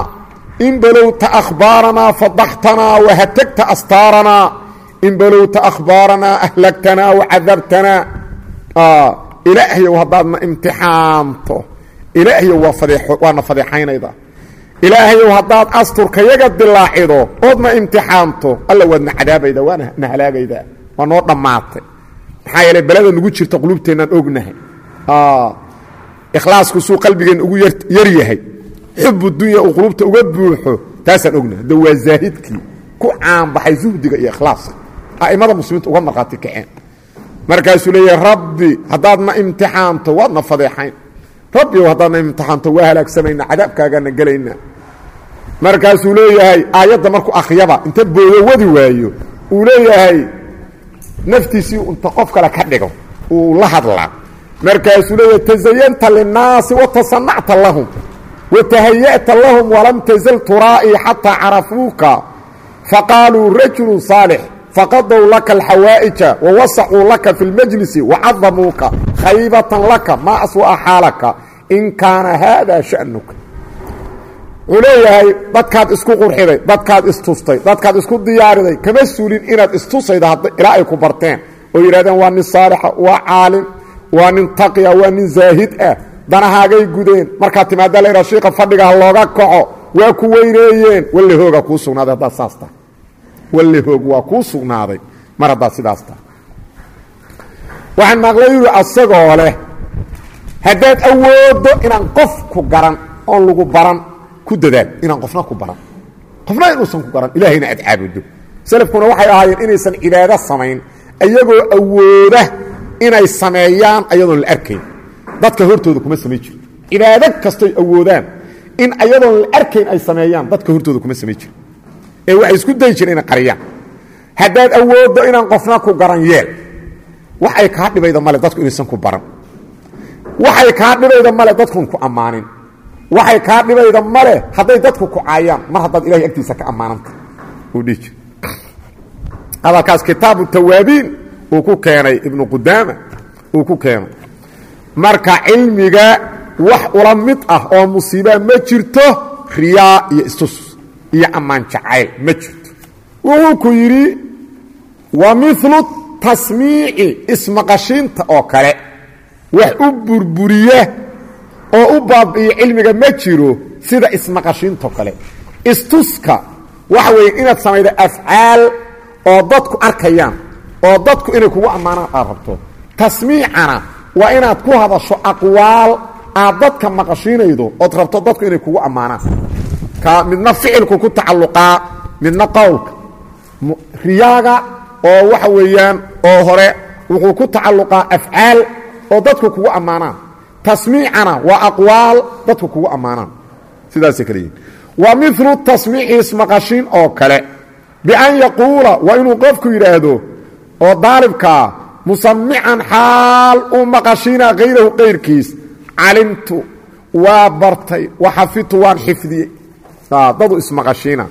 in balowta akhbaaranaa fadaxtanaa wahatagta astaaranaa in balowta akhbaaranaa ahlagtanaa wacadabtanaa ilaahyow haddaadna imtixaanto. Ilaahyow waa adeeo waana fadeexaynayda. Ilaahayow haddaad asturkayaga dilaacido oodna imtixaanto. Alla waadna cadaabayda waana na halaagaydaa waa noo dhammaatay. Maxaa yeele belada nugu jirta qulubteennaan ognahay ikhlaasku suu qalbigeenna ugu yar yahay. Xubu dunya uu qulubta uga buuxo taasaan ognahay de waa zaahidkii ku caanbaxay zuhdiga iyo ikhlaaska a'immada muslimiinta uga markhaati kaceen markaasuu leeyahay rabbi haddaadna imtixaanto waadna fadeexayn. Rabbiyow haddaadna imtixaanto waa halaagsamayna cadaabkaagaana gelaynaa. Markaasuu leeyahay aayadda markuu akhriyaba inta boodo wadi waayo uu leeyahay naftiisii inta qof kale ka dhigo uu la hadlaa. Markaasuu leeyahay tazayanta linnaasi watasanacta lahum watahaya'ta lahum walam tazal turaa'ii xataa carafuuka faqaaluu rajulu saalix faqadow laka alxawaa'ija wawasacuu laka fi lmajlisi wacadamuuka khaybatan laka maa aswa'a xaalaka in kaana haada sha'nuka wuxuu leeyahay dadkaad isku qurxiday dadkaad istustay dadkaad isku diyaariday kama suulin inaad istusayda ilaa ay ku barteen oo yidhahdeen waa nin saalixa waa caalim waa nin taqiya waa nin zaahid ah danahaagay gudeen markaad timaada la yidhaha shiika fadhiga ha looga kaco waa ku weyneeyeen walle hoogaa kuu sugnaaday haddaad saas walle hoog waa kuu sugnaaday. Mar haddaad sidaas tahay. Waxaan maqlay yidhi asagoo leh haddaad awooddo inaan qof ku garan oon lagu baran ku dadaal inaan qofna ku baran. Qofna inuusan ku garan ilaahayna aad caabudo. Salafkuna waxay ahaayeen inaysan cibaado samayn iyagoo awooda inay sameeyaan ayadoon la arkayn. Dadka hortooda kuma samay jiro cibaado kastoy awoodaan in ayadoon la arkayn ay sameeyaan dadka hortooda kuma samay jiro ee waxay isku dayi jireen inay qariyaan haddaad awooddo inaan qofna ku garan yeel waxay kaa dhibayda male dadku inaysan ku baran. Waxay kaa dhibayda male dadkun ku ammaanin. Waxay kaa dhibayda male hadday dadku ku caayaan mar haddaad ilahay agtiisa ka ammaananta uu dhihi jir hadalkaas kitaabu tawaabiin uu ku keenay ibnu qudaama uu ku keenay. Marka cilmiga wax ula mid ah oo musiibaa ma jirto riyaa iyo istus iyo ammaan jacayl ma jirto. Wuxuu ku yidhi wa milu tasmiici ismaqashiinta oo kale wax u burburiya oo u baabi'iyo cilmiga ma jiro sida ismaqashiintao kale. Istuska waxa weeye inaad samaydo afcaal oo dadku arkayaan oo dadku inay kugu ammaanaan aad rabto. Tasmiicana waa inaad ku hadasho aqwaal aad dadka maqashiinaydo ood rabto dadku inay kugu ammaanaan ka midna ficilku ku tacalluqaa midna qowlka. Riyaaga oo waxa weeyaan oo hore wuxuu ku tacalluqaa afcaal oo dadku kugu ammaanaan. Tasmiicana waa aqwaal dadku kugu ammaanaan. Sidaasay kale yihiin wa milu tasmiici ismaqashiin oo kale. Bian yaquula waa inuu qofku yidhaahdo oo daalibkaa musamican xaal uu maqashiina kayrahu qayrkiis calimtu waa bartay waxafidtu waan xifdiyey dadu ismaqashiina.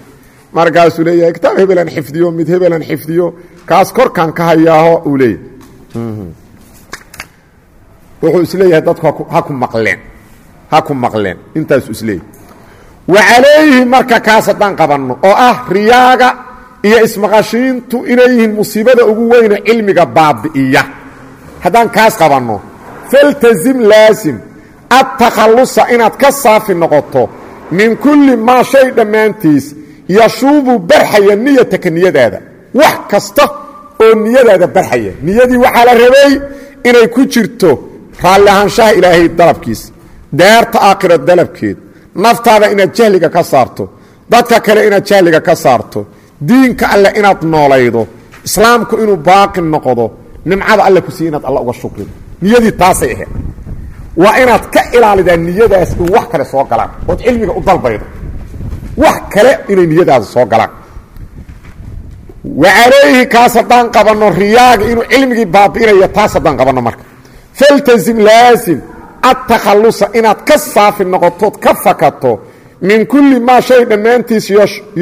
Markaasuu leeyahay kitaab hebelan xifdiyo mid hebelan xifdiyo kaas korkan ka hayaaho uu leeyahay. Wuxuu is leeyahay dadku ha ku maqleen ha ku maqleen intaasu is leeyahay wa calayhi marka kaas haddaan qabanno oo ah riyaaga iyo ismaqashiintu inay yihiin musiibada ugu weyne cilmiga baabi'iya. Haddaan kaas qabanno faltazim laasim adtakhallusa inaad ka saafi noqoto min kulli maa shay dhammaantiis yashuubu barxaya niyataka niyadaada. Wax kasta oo niyadaada barxaya. Niyadii waxaa la rabay inay ku jirto raalli ahaanshaha ilaahay dalabkiisa daarta aakhira dalabkeed. Naftaada inaad jahliga ka saarto. Dadka kale inaad jahliga ka saarto. Diinka alleh inaad noolaydo. Islaamku inuu baaqi noqdo. Nimcada alle ku siiye inaad alla uga shukrido niyadii taasay ahayd waa inaad ka ilaalidaa niyadaas in wax kale soo galaan ood cilmiga u dalbaydo. Wax kale inay niyadaada soo galaan. Wa calayhi kaas haddaan qabanno riyaaga inuu cilmigii baabi'inayo taas haddaan qabanno marka. Faltazim laasim adtakhallusa inaad ka saafi noqotood ka fakato min kulli maa shay dhammaantiis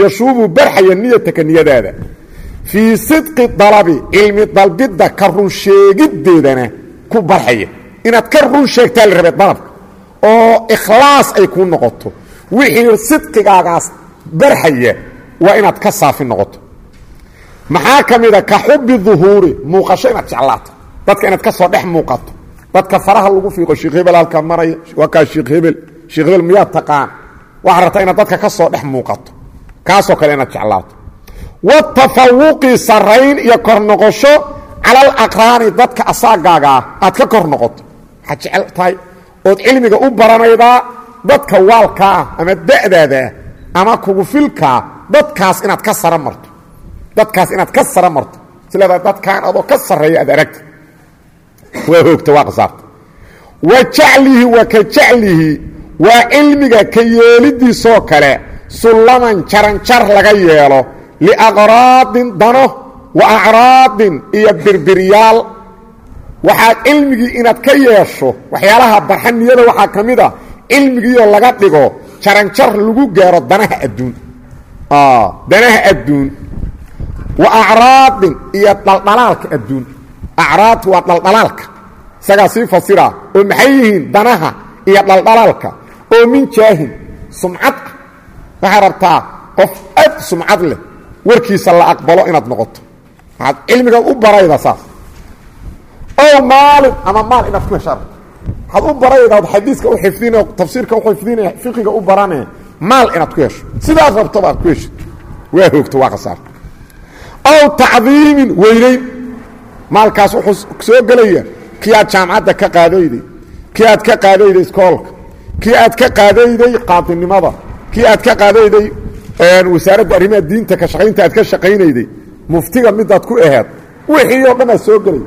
yashuubu barxaya niyataka niyadaada. Fii sidqi dalabi cilmi dalbidda ka run sheegiddeedana ku barxaya inaad ka run sheegtaa la rabee dalabka oo ikhlaas ay kuu noqoto wixii sidqigaagaas barxaya waa inaad ka saafi noqoto. Maxaa ka mida ka xubi duhuuri muuqasho inaad jeclaato. Dadka inaad ka dhex muuqato. Dadka faraha lagu fiiqo sheekh hebel halkaa maraya waa sheekh hebel. Sheekh hebel miyaad taqaan? Waxaad rabtaa inaad dadka ka dhex muuqato. Kaasoo kale inaad jeclaato. Watafawuqi sarayn iyo kor noqosho aqraani dadka asaagaaga ah aad ka kor noqoto waxaad jecel tahay ood cilmiga u baranaydaa dadka waalkaa ah ama da'daadaah ama kugu filkaa dadkaas inaad ka sara marto. Dadkaas inaad ka sara marto. Sileedaa dadkaan adoo ka sarreeya aad aragta waa hoogta waa qasaarta wa jaclihi wa ka jaclihi waa cilmiga ka yeelidiisoo kale sullaman jaranjar laga yeelo liaqraadin dano wa acraadin iyo birbiryaal waxaad cilmigii inaad ka yeesho waxyaalaha barxaniyada waxaa ka mid a cilmigiioo laga dhigo jaranjar lagu gaaro danaha adduun. Danaha adduun. Wa acraadin iyo dhaldhalaalka adduun. Acraad waa dhaldhalaalka isagaa sii fasira oo maxay yihiin danaha iyo dhaldhalaalka oo min jaahin sumcad ah. Waxaad rabtaa qof aad sumcad leh warkiisa la aqbalo inaad noqoto. Waxaad cilmigaad u barayda saas ow maalin ama maal inaad ku hesha waxaad u barayda od xadiiska u xifdin tafsiirka u xifdine fiqiga u barane maal inaad ku hesho sidaad rabtoba aad ku heshid waa hoogto waa khasaarta ow tacdiimin weynayn maalkaas wuxuu soo gelaya kii aad jaamacadda ka qaadayday kii aad ka qaadayday iskoolka kii aad ka qaadayday qaadinimada kii aad ka qaadayday wasaaradda arrimaha diinta ka shaqaynta aad ka shaqaynayday muftiga midaad ku aheed wixii oo dhan aad soo gelay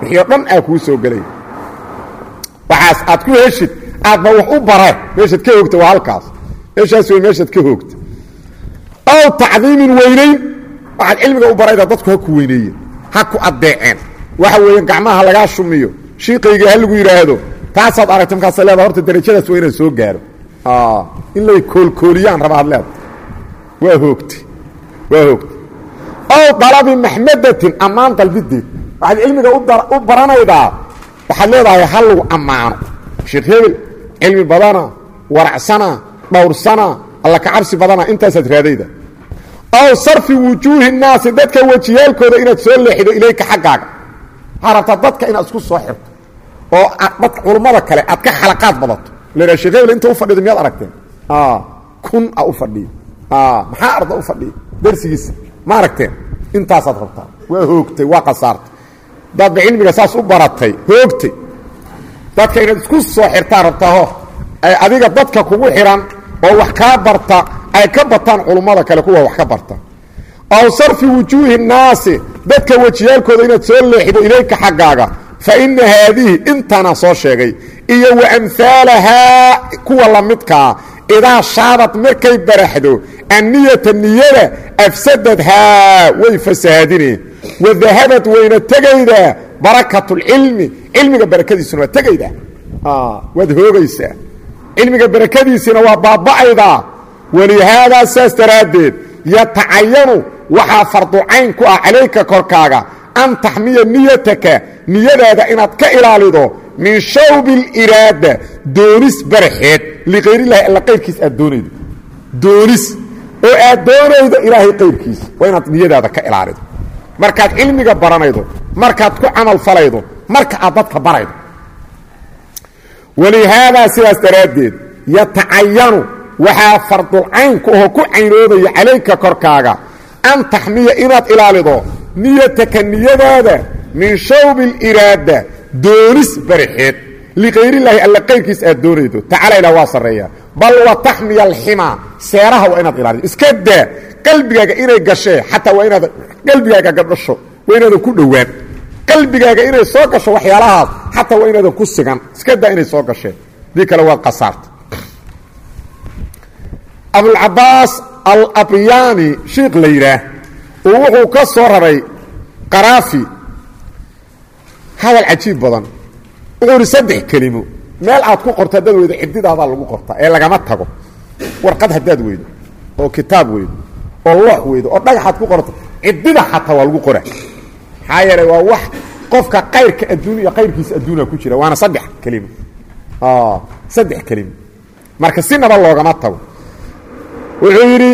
wixii oo dhan aa kuu soo gelay. Waxaas aad ku heshid aadba wax u bare. Meeshaad ka hoogta waa halkaas. Meeshaas wey meeshaad ka hoogta. Ow tacdiimin weynayn waxaad cilmiga u barayda dadku ha ku weyneeyeen ha ku addeeceen. Waxa weeye gacmaha lagaa shumiyo shiiqayga ha lagu yidhaahdo taasaad aragta markaasa leeda horta darajadaas waa inaan soo gaaro. In lay koolkooliyaan raba ad leeda waa hoogta waa hoogta ow dalabi maxmadatin ammaan dalbideed waxaad cilmiga u baranaydaa waxaad leedahay ha lagu ammaano. Sheekh hebel cilmi badana waracsana dhowrsana alla ka cabsi badana intaasaad raadayda. Ow sarfi wujuuhi naasi dadka wejiyaalkooda inaad soo leexido ilayka xaggaaga. Waxaa rabtaa dadka inaad isku soo xirto. Oo dadka culummada kale aad ka xalaqaad badato. La sheekh hebel inta u fadhido miyaad aragteen? Kun a u fadhiyo. Maxaa arda u fadhiya darsigiisa ma aragteen? Intaasaad rabtaa waa hoogtay waa kasaartay daadba cilmiga saas u baratay hoogtay dadka inaad isku soo xirtaa rabtaaho ay adiga dadka kugu xihan oo wax kaa barta ay ka bataan culummada kale kuwa wax ka barta. Aw sarfi wujuuhi الnaasi dadka wejiyaalkooda inaad soo leexido ilayka xaggaaga. Fa ina haadihi intaana soo sheegay. Iyo wa amhaalahaa kuwa lamidkaa idaa shaabad markay baraxdo anniyata niyada afsadadhaa way fasahaadineen wadahabad wayna tegaydaa barakat اlcilmi cilmiga barakadiisuna waa tegaydaa waad hoogaysaa cilmiga barakadiisina waa baaba'aydaa walihaadaa saas daraaddeed yatacayanu waxaa farducayn ku ah calayka korkaaga. An taxmiya niyataka niyadaada inaad ka ilaalido min shawbi اliraada doonis baraxeed. Likayrillahi alla qayrkiis aad doonaydo. Doonis. Oo aad doonaydo ilaahay qayrkiisa waa inaad niyadaada ka ilaalido markaad cilmiga baranaydo markaad ku camal falaydo marka aad dadka baraydo. Walihaadaa sidaas daraaddeed yatacayanu waxaa fardulcayn ku aho ku caynoobaya calayka korkaaga an taxmiya inaad ilaalido niyataka niyadaada min shawbi اliraada doonis baraxeed likayrillahi alla qayrkiis aad doonaydo tacala ilah waa sarreeya. Bal wa taxmiya alximaa seeraha waa inaad ilaalido iska daa qalbigaaga inay gashee xataa waa inaad qalbigaaga gadhasho waa inaadan ku dhowaan. Qalbigaaga inay soo gasho waxyaalahaas xataa waa inaadan ku sigan. Iska daa inay soo gasheen dii kale waad qasaarta. Abulcabaas alabyaani shiikh la yidhaah uu wuxuu ka soo raray qaraafi. Hadal cajiib badan. Wuxuu ihi saddex kelimo. Meel aad ku qorto haddaad weydo cididaadaa lagu qortaa ee lagama tago. Warqad haddaad weydo oo kitaab weydo oo loox weydo oo dhagaxaad ku qorto cidida xataa waa lagu qora maxaa yeelay waa wax qofka kayrka adduun iyo adduuna ku jira waana saddex kelimo. Saddex kelimo. Marka sinaba loogama tago. Wuxuu yidhi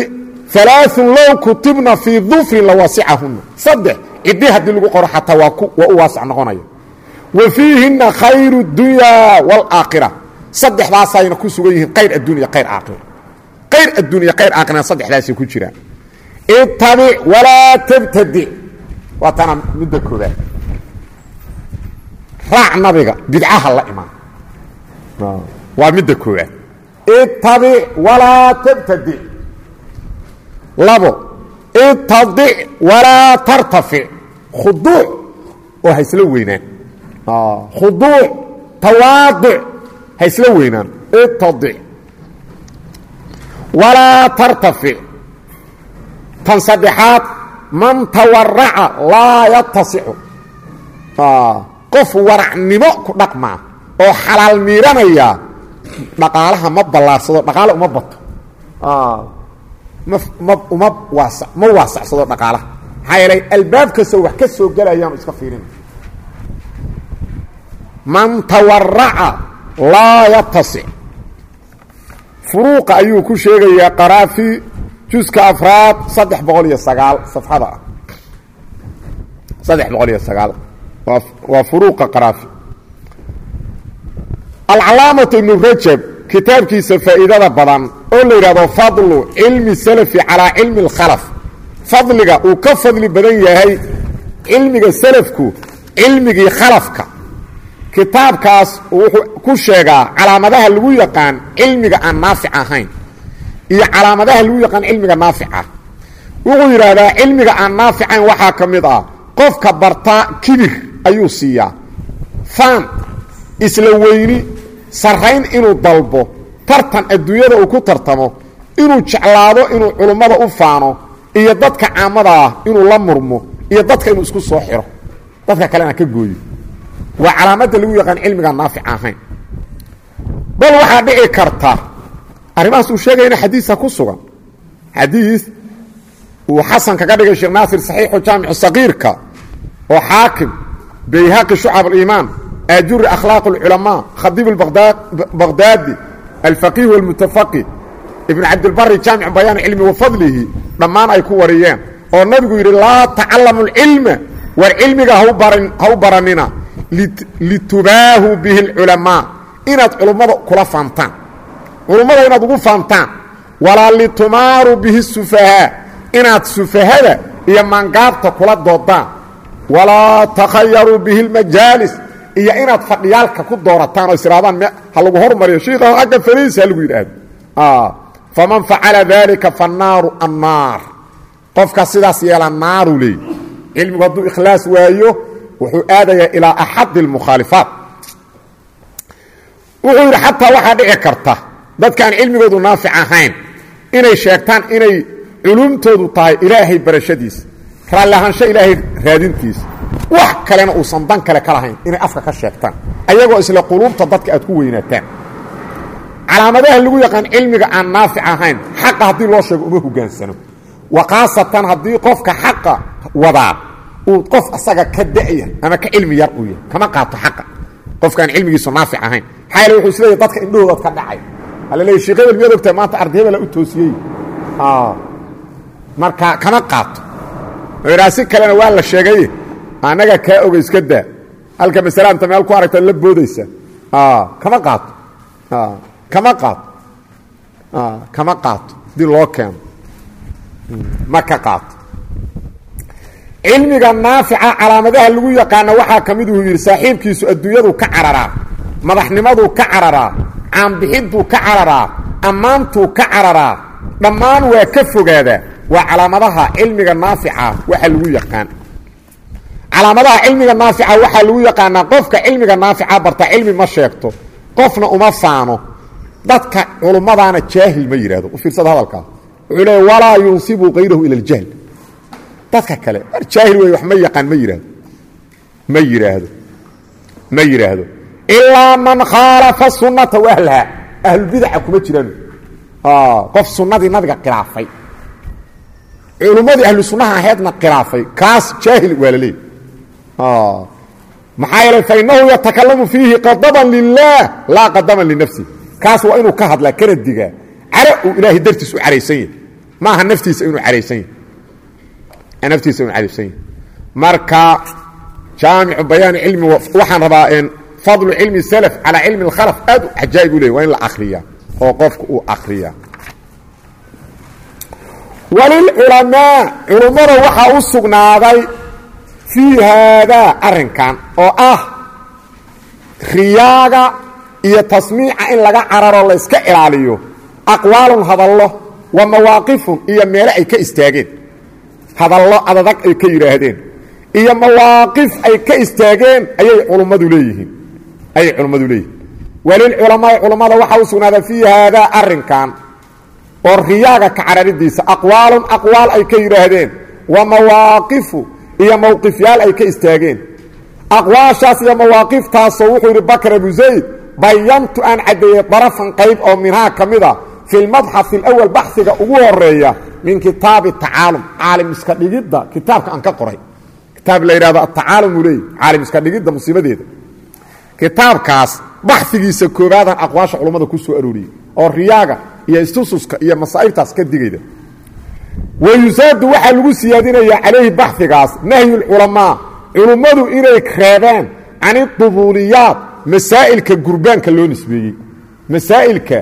alaaun low kutibna fii dufrin lawasicahuna saddex ciddi haddii lagu qoro xataa waa waa u waasac noqonaya. Wa fiihina khayru اdunya wاlaakhira saddexdaasayna ku sugan yihiin kayr adduun iyo aakhira. Kayr adduun iyo aakhirana saddexdaasay ku jiraan ittabic walaa tabtadic waa tana midda koobaad raac nabiga bidcaha la imaan. Waa midda koobaad ittabic walaa tabtadic labo itadic walaa tartafic khuduuc oo ha isla weynaan. Khuduuc tawaaduc ha isla weynaan. Itadic walaa tartafic tan saddexaad man tawaraca laa yatasicu. Qof waracnimo ku dhaqmaa oo xalaal miiranaya dhaqaalaha ma ballaarsado dhaqaale uma bato. Ma uma waasa ma waasacsado dhaqaalaha. Maxaa yeelay albaab kastoo wax ka soo gelayaanu iska fiirina man tawaraca laa yatasic furuuqa ayuu ku sheegayaa qaraafi juska afraad saddex boqol iyo sagaal safxada. Ah saddex boqol iyo sagaal. Waa waa furuuqa qaraafi. Alcalaamatu ibnu rajab kitaabkiisa faa'iidada badan oo la yidhahdo fadlu cilmi salafi calaa cilmi اlkhalaf fadliga uu ka fadli badan yahay cilmiga salafku cilmigii khalafka. Kitaabkaas wuxuu ku sheegaa calaamadaha lagu yaqaan cilmiga aan naafic ahayn iyo calaamadaha lagu yaqaan cilmiga naafica. Wuxuu yidhaahdaa cilmiga aan naaficayn waxaa ka mid ah qofka bartaa kibir ayuu siiyaa. Faan isla weyni sarrayn inuu dalbo tartan adduunyada uu ku tartamo inuu jeclaado inuu culummada u faano iyo dadka caamada ah inuu la murmo iyo dadka inuu isku soo xiro. Dadka kalena ka gooyo. Waa calaamadda lagu yaqaan cilmiga naafic ahayn. Bal waxaa dhici karta arrimahaas uu sheegayana xadiisa ku sugan xadiis uu xasan kaga dhigay sheekh naasir saxiixu jaamicu sagiirka oo xaakim bayhaqi shucab aliimaan aajuri akhlaaq اlculamaa khadiib baqdaadi alfaqiih wاlmutafaqih ibn cabdilbari jaamic bayaan cilmi wafadlihi dhammaan ay ku wariyeen oo nabigu yidhi laa tacalamu اlcilma war cilmiga ha u baranina litubaahu bihi اlculamaa inaad culummada kula faantaan culummada inaad ugu faantaan. Walaa litumaaru bihi sufahaa inaad sufahada iyo maangaabta kula doodaan. Walaa takhayaruu bihi اlmajaalis iyo inaad fadhiyaalka ku doorataan oo isiraahdaan ha lagu hormariyo shiikha xagga fadhiisa ha lagu yidhaahdo. Faman facala dalika fanaaru annaar. Qofka sidaas yeela naaru leey cilmigu hadduu ikhlaas waayo wuxuu aadayaa ilaa axadi اlmukhaalifaat wuxuu yidhi xataa dhici karta dadkaan cilmigoodu naafic ahayn. Inay sheegtaan inay culumtoodu tahay ilaahay barashadiisa raalli ilaahay raadintiisa wax kalena uusan dan kale ka lahayn inay afka ka sheegtaan ayagoo isla quluubta dadka aad ku weynaataan. Calaamadaha lagu yaqaan cilmiga aan naafic ahayn xaqa haddii loo sheego uma hogaansano wa khaasatan haddii qofka xaqa wadaa uu qof asaga ka da'ya ama ka cilmi yar uu yahay kama qaato xaqa. Qofkaan cilmigiisu naafic ahayn. Maxaa yaele wuxuu isleeyahy dadka indhahoodaad ka dhacay ala leey sheekh hebel miyaad ogtahay maanta arday hebela u toosiyey marka kama qaato aa si kalena waa la sheegay. Annaga kaa oga iska daa halka masalaanta meel ku aragta la boodaysa. Kama qaato kama qaato kama qaato haddii loo keeno. Ma ka qaato cilmiga naafica calaamadaha lagu yaqaana waxaa ka mid uu yidhi saaxiibkiisu adduunyadu ka cararaa. Madaxnimaduu ka cararaa caanbixintuu ka cararaa ammaantuu ka cararaa dhammaan waa ka fogaadaa waa calaamadaha cilmiga naafica waxa lagu yaqaan. Calaamadaha cilmiga naafica waxaa lagu yaqaanaa qofka cilmiga naafica barta cilmi ma sheegto qofna uma faano. Dadka culummadaana jaahil ma yidhahdo u fiirsada hadalkaa walaa yunsibu kayrahu ila aljahl. Dadka kale war jaahil wey wax ma yaqaan ma yidhaahdo ma yidhaahdo ma yidhaahdo ilaa man khaalafa sunnata wa ahlaha ahlulbidaca kuma jiraan qof sunnadii nabiga khilaafay culummadii ahlu sunnaha ahaydna khilaafay kaas jaahil waa la leey maxaa yeele fainahu yatakalamu fiihi qadaban lilah laa qadaban linafsi kaas waa inuu ka hadlaa kana digaa cara uu ilaahay dartiis u caraysan yahy maaha naftiisa inuu caraysan yahy naftiisa inuu caraysan yahy marka jaamicu bayaani cilmi waxaan rabaa fadlu cilmi salaf calaa cilmi اlkhalaf aad cajaa'ib u ley waa in la akriya oo qofka uu akriya walilculamaa culummada waxaa u sugnaaday fii haadaa arrinkan oo ah riyaaga iyo tasmiica in laga cararo layska ilaaliyo aqwaalun hadallo wa mawaaqifun iyo meelo ay ka istaageen. Hadallo adadag ay ka yidhaahdeen iyo mawaaqif ay ka istaageen ayay culummadu leeyihiin ayay culummadu leeyihiin. Walilculamaai culammada waxaa u sugnaaday fii haadaa arrinkan oo riyaaga ka cararidiisa aqwaalun aqwaal ay ka yidhaahdeen wa mawaaqifu iyo mowqifyaal ay ka istaageen. Aqwaashaas iyo mawaaqiftaasoo wuxuu yidhi bakr abu zayd bayantu aan caddeeyey darafan qayb oo minhaa ka mid a fi lmadxaf alawal baxiga ugu horreeya min kitaabi tacaalum. Caalim iska dhigidda kitaabka aan ka qoray. Kitaab la yidhahdo atacaalum uu leeyay caalim iska dhigidda musiibadeeda kitaabkaas baxigiisa koobaadan aqwaasha culummada ku soo arooriyey oo riyaaga iyo istususka iyo masaa'ibtaas ka digayda. Wayusaadu waxaa lagu siyaadinayaa calayhi baxigaas nahyulculamaa culummadu inay reebeen can idubuuliyaat masaa'ilka gurbaanka loo nisbeeyey. Masaa'ilka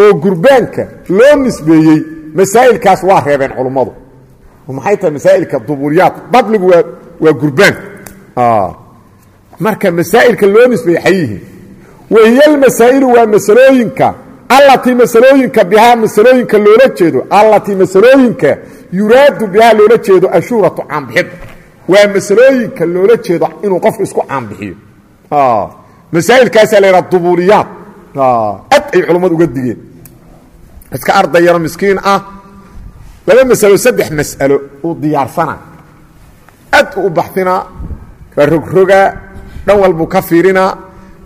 oo gurbaanka loo nisbeeyey masaa'ilkaas waa reebeen culummadu maxay tahay masaa'ilka dubuuliyaat dabligu waa gurbaanka marka masaa'ilka loo nisbeeyey xayihiin wahiyalmasaa'ilu waa masalooyinka allatii masalooyinka bihaa masalooyinka loola jeedo allatii masalooyinka yuraadu bihaa loola jeedo ashuuratu caanbixidda waa masalooyinka loola jeedo inuu qofku isku caanbixiyo. Masaa'ilkaasaa la yidhaha dubuuliyaad ad ay culummadu uga digeen. Iska arday yaro miskiin ah laba masalo saddex mas'alo uu diyaarsanaa ad u baxinaa waa dhan walbuu ka fiirinaa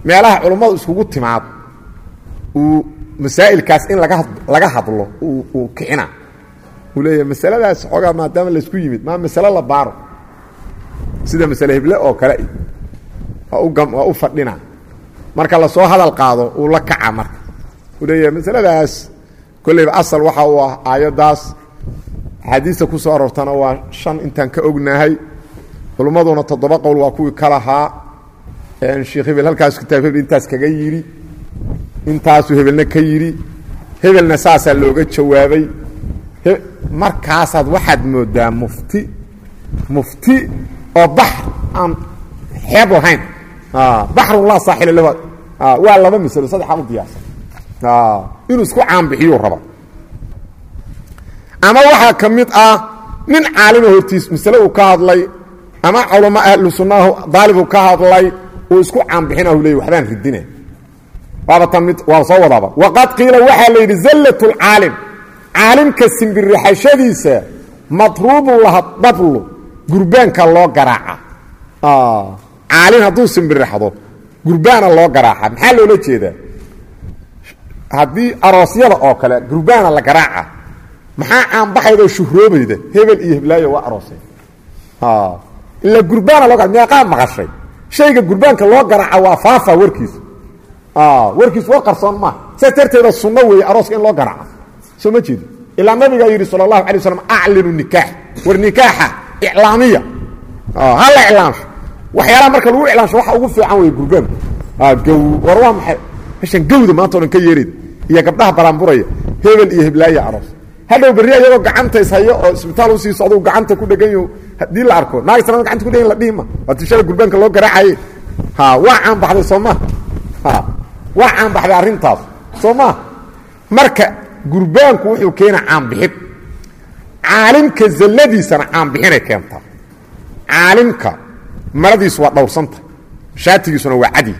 meelaha culummadu iskugu timaado uu masaa'ilkaas in laga hadlo uu kicina. Uu leeyahay masaladaas xoogaa maadaama laysku yimid maa masalo la baaro. Sida masale heble oo kale waa u gam waa u fadhina. Marka la soo hadal qaado uu la kaca marka. Uu leeyahay masaladaas kollayba asal waxa uu ah aayaddaas. Axaadiista ku soo aroortana waa shan intaan ka ognahay. Culummaduna toddoba qowl waa kuwii ka lahaa sheekh hebel halkaas kitaab hebel intaas kaga yidhi intaasuu hebelna ka yidhi hebelna saasaa looga jawaabay. Markaasaad waxaad moodaa mufti. Mufti oo baxr aan xeeb lahayn baxrun laa lahu. Waa laba masalo saddexaa u diyaarsan. Inuu isku caanbixiyuu raba. Ama waxaa ka mid ah nin caalima hortiis masale uu ka hadlay ama culamo ahlu sunnahu daalibuu ka hadlay uu isku caanbixinahu leey waxbaan ridina waaba tan mid waa soo wadaaba. Waqad qiila waxaa la yidhi zallat lcaalim caalimka simbirixashadiisa madruubun laha dablu gurbaanka loo garaaca. Caalim hadduu simbirixdo gurbaana loo garaaca. Maxaa loola jeedaa? Haddii aroosyada oo kale gurbaana la garaaca maxaa caanbaxaydoo shuhroobayda hebel iyo heblaayo waa arooseen ila gurbaana loo meeqaa maqashay shayga gurbaanka loo garaaca waa faafa warkiisa. Warkiis war qarsoon maaha saas darteeda sunno weeye arooska in loo garaaco soo ma jeedi. Ilaa nabigaa yidhi sala allahu alay waslam aclinu nikaax. War nikaaxa iclaamiya. Hala iclaamsho. Waxyaalaha marka lagu iclaamsho waxa ugu fiican wey gurbaanku gow war waa maxay? Meshan gawda maanta o dhan ka yeereed iyo gabdhaha baraanburaya hebel iyo heblaaya aroos. Hadhow berri ayagoo gacanta ishayo oo isbitaal u sii socdo gacanta ku dhegan yaho haddii la arko naag sanada gacanta ku dhegan la dhihima waa tishada gurbaanka loo garaacaye ha waa caanbaxday soo ha waa caanbaxday arrintaas soo maa marka gurbaanku wuxuu keenaa caanbixid caalimka zalladiisana caanbixinay keentaa caalimka maradiisu waa dhowrsanta shaatigiisuna waa cadi.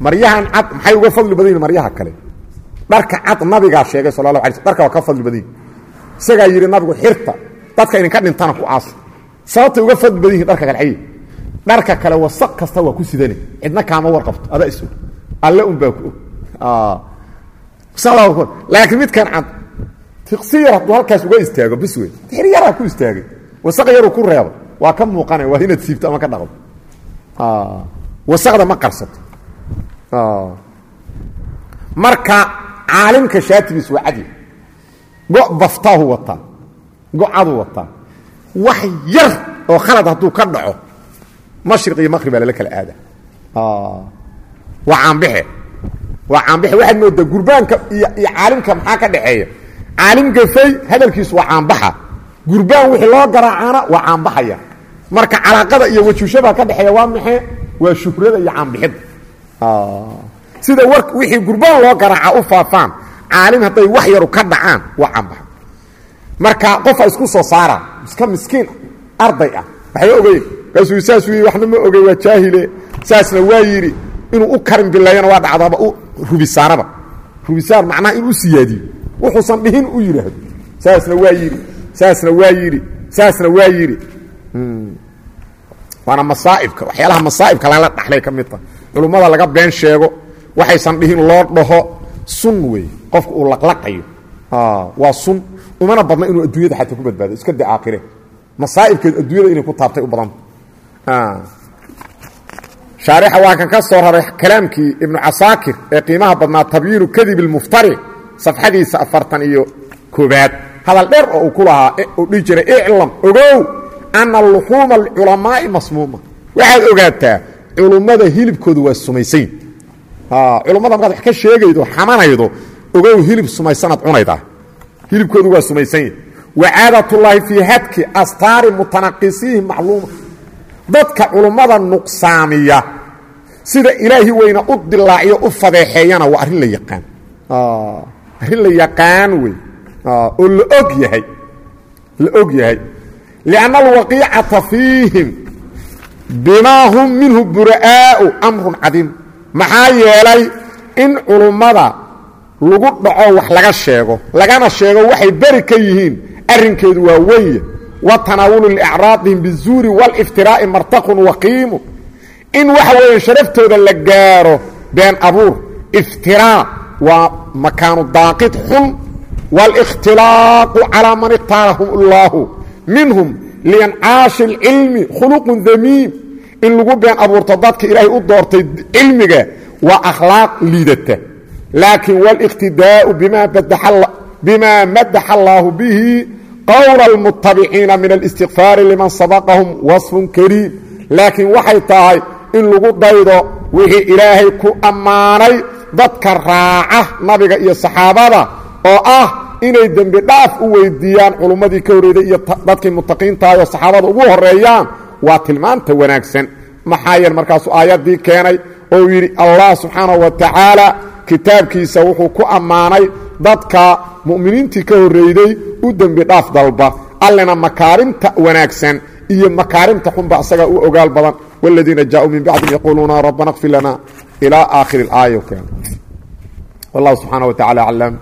Maryahan cad maxay uga fadli badan yihiin maryaha kale? Dharka cad nabigaa sheegay sala la ala sl dharka waa ka fadli badan yihiin isagaa yidhi nabigu xirta dadka idinka dhintana ku aasa sababtay uga fadli badan yihiin dharka kale xayi dharka kale wasaq kasta waa ku sidane. Cidna kaama warqabto adaa is og alle un baa ku og. Laakiin midkan cad tiqsi yar hadduu halkaas uga istaago bis wey xir yaraa ku istaagay. Wasaq yaruu ku reebo waa ka muuqanaya waa inaad siibto ama ka dhaqdo. Wasaqda ma qarsato. Marka caalimka shaatigiis waa cadi go' baftaahu wataa go-aduu wataa wax yar oo khalad hadduu ka dhaco mashriq iyo maqrib baa lala kala aada waa caambixe waa caambixe waxaad moodaa gurbaanka iyo caalimka maxaa ka dhaxeeya? Caalim gafay hadalkiisu waa caambaxa gurbaan wixii loo garaacaana waa caambaxaya marka calaaqada iyo wajuushabaa ka dhexeeya waa maxay? Waa shuhrada iyo caambixidda sida wixii gurbaan loo garaaca u faafaan caalim hadday wax yaru ka dhacaan waa caambaxa marka qofa isku soo saara iska miskiin arday ah. Waxba ogeyn kaasuu saasuu yii waxna ma ogey waa jaahile. Saasna waa yidhi inuu u karin bileeyana waa dhacdaaba u rubisaanaba. Rubisaan macnaha inuu u siyaadiyo. Wuxuusan dhihin u yidhaahdo. Saasna waa yidhi saasna waa yidhi saasna waa yidhi. Waana masaaibka waxyaalaha masaaibka lala dhaxlay ka mid taha culummada laga been sheego waxaysan dhihin loo dhaho sun wey qofka uu laqlaqayo waa umana badna inuu adduunyada xataa ku badbaado. Iska da aakhire masaaibkeed adduunyada inay ku taabtay u badanta shaarixa waa kan ka soo raray kalaamkii ibnu casaakir ee qiimaha badnaa tabyiinu kadib ilmuftari safxadiisa afartan iyo koobaad hadal dheer oo uu ku lahaa uu dhihi jiray iclam ogow ana luxuuma alculamaa'i masmuuma. Waxaad ogaataa culummada hilibkoodu waa sumaysayn. Culummada markaad wax ka sheegaydo xamanaydo ogow hilib sumaysanaad cunaydaa hilibkoodu waa sumaysanya wa caadatullaahi fii hadki astaari mutanaqisiihi macluuma dadka culummada nuqsaamiya sida ilaahi weyna u dilaaciyo u fadeexeeyana waa arrin la yaqaan. Arrin la yaqaan wey. Oo la og yahay. La og yahay. Lianna alwaqiicata fiihim bimaa hum minhu bura'aau amrun cadiim. Maxaa yeelay in culummada lagu dhaco wax laga sheego lagana sheego waxay beri ka yihiin arrinkeedu waa weye wa tanaawulu liacraadihim bizuuri wاliftiraa'i martaqun waqiimu in waxa weeyaan sharaftooda la gaaro been abuur iftiraa waa makaanu daaqid xun wاlاkhtilaaqu calىa man ikhtaarahum اllaahu minhum liancaashi اlcilmi khuluqun damiim in lagu been abuurto dadka ilaahay u doortay cilmiga waa akhlaaq liidata laakiin wاlاqtidaau bima madaxa allaahu bihi qowla اlmutabiciina min اlistikfaari liman sabaqahum waصfun kariim laakiin waxay tahay in lagu daydo wixii ilaahay ku ammaanay dadka raaca nabiga iyo saxaabada oo ah inay dembi dhaaf u weydiiyaan culummadii ka horreeday iyo dadkii mutaqiintahay oo saxaabada ugu horeeyaan waa tilmaanta wanaagsan maxaa yeele markaasuu aayaddii keenay oo yidhi allah subxaanahu wa tacaala kitaabkiisa wuxuu ku ammaanay dadka mu'miniintii ka horreeyday u dembi dhaaf dalba allena makaarimta wanaagsan iyo makaarimta xunba isagaa u ogaal badan wاladiina jaaءuu min bacdihim yaquuluuna rabbana اkfir lana ilى aakhiri اlaaya keen wallahu subxaanaه wa tacala aclam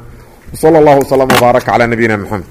wslى اllah wslm wbaaraka calى nabiyina mxamed